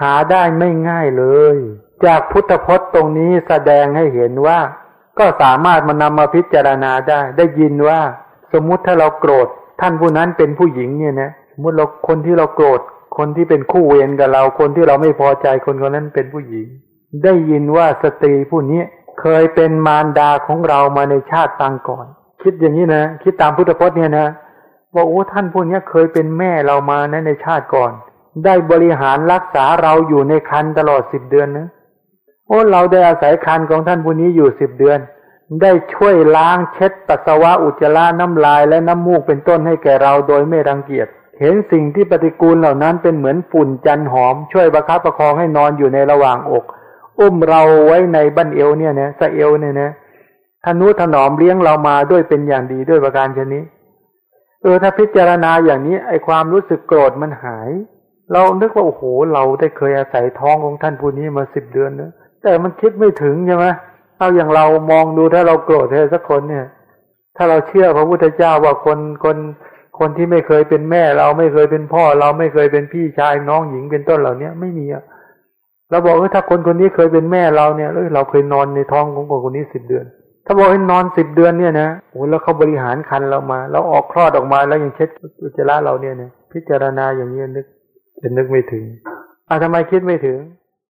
หาได้ไม่ง่ายเลย จากพุทธพจน์ตรงนี้แสดงให้เห็นว่า ก็สามารถมานำมาพิจารณาได้ ได้ยินว่า สมมุติถ้าเราโกรธ ท่านผู้นั้นเป็นผู้หญิงเนี่ยนะสมมติเราคนที่เราโกรธ คนที่เป็นคู่เวรกับเรา คนที่เราไม่พอใจคนคนนั้นเป็นผู้หญิง ได้ยินว่าสตรีผู้นี้เคยเป็นมารดาของเรามาในชาติต่างก่อน คิดอย่างนี้นะ คิดตามพุทธพจน์เนี่ยนะว่าโอ้ท่านผู้นี้เคยเป็นแม่เรามานะในชาติก่อน ได้บริหารรักษาเราอยู่ในคันตลอดสิบเดือนนะ อ้เราได้อาศัยคันของท่านผู้นี้อยู่สิบเดือน ได้ช่วยล้างเช็ดปัสสาวะอุจจาระน้ำลายและน้ำมูกเป็นต้นให้แก่เราโดยไม่รังเกียจ เห็นสิ่งที่ปฏิกูลเหล่านั้นเป็นเหมือนฝุ่นจันหอม ช่วยประคับประคองให้นอนอยู่ในระหว่างอก อุ้มเราไว้ในบั้นเอวเนี่ยนะสะเอวเนี่ยนะทนุถนอมเลี้ยงเรามาด้วยเป็นอย่างดีด้วยประการชนี้เออถ้าพิจารณาอย่างนี้ไอความรู้สึกโกรธมันหาย เรานึกว่าโอ้โหเราได้เคยอาศัยท้องของท่านผู้นี้มาสิบเดือนนะ แต่มันคิดไม่ถึงใช่ไหมเอาอย่างเรามองดูถ้าเราโกรธใครสักคนเนี่ย ถ้าเราเชื่อพระพุทธเจ้าว่าคนคนคนที่ไม่เคยเป็นแม่ เราไม่เคยเป็นพ่อ เราไม่เคยเป็นพี่ชายน้องหญิงเป็นต้นเหล่าเนี้ยไม่มีอะเราบอกว่าถ้าคนคนนี้เคยเป็นแม่เราเนี่ยเราเคยนอนในท้องของคนคนนี้สิบเดือน ถ้าบอกให้นอนสิบเดือนเนี่ยนะโอ้แล้วเขาบริหารคันเรามา แล้วออกคลอดออกมาแล้วยังเช็ดอุจจาระเราเนี่ยเนี่ยพิจารณาอย่างนี้นึกจะนึกไม่ถึงอะทำไมคิดไม่ถึง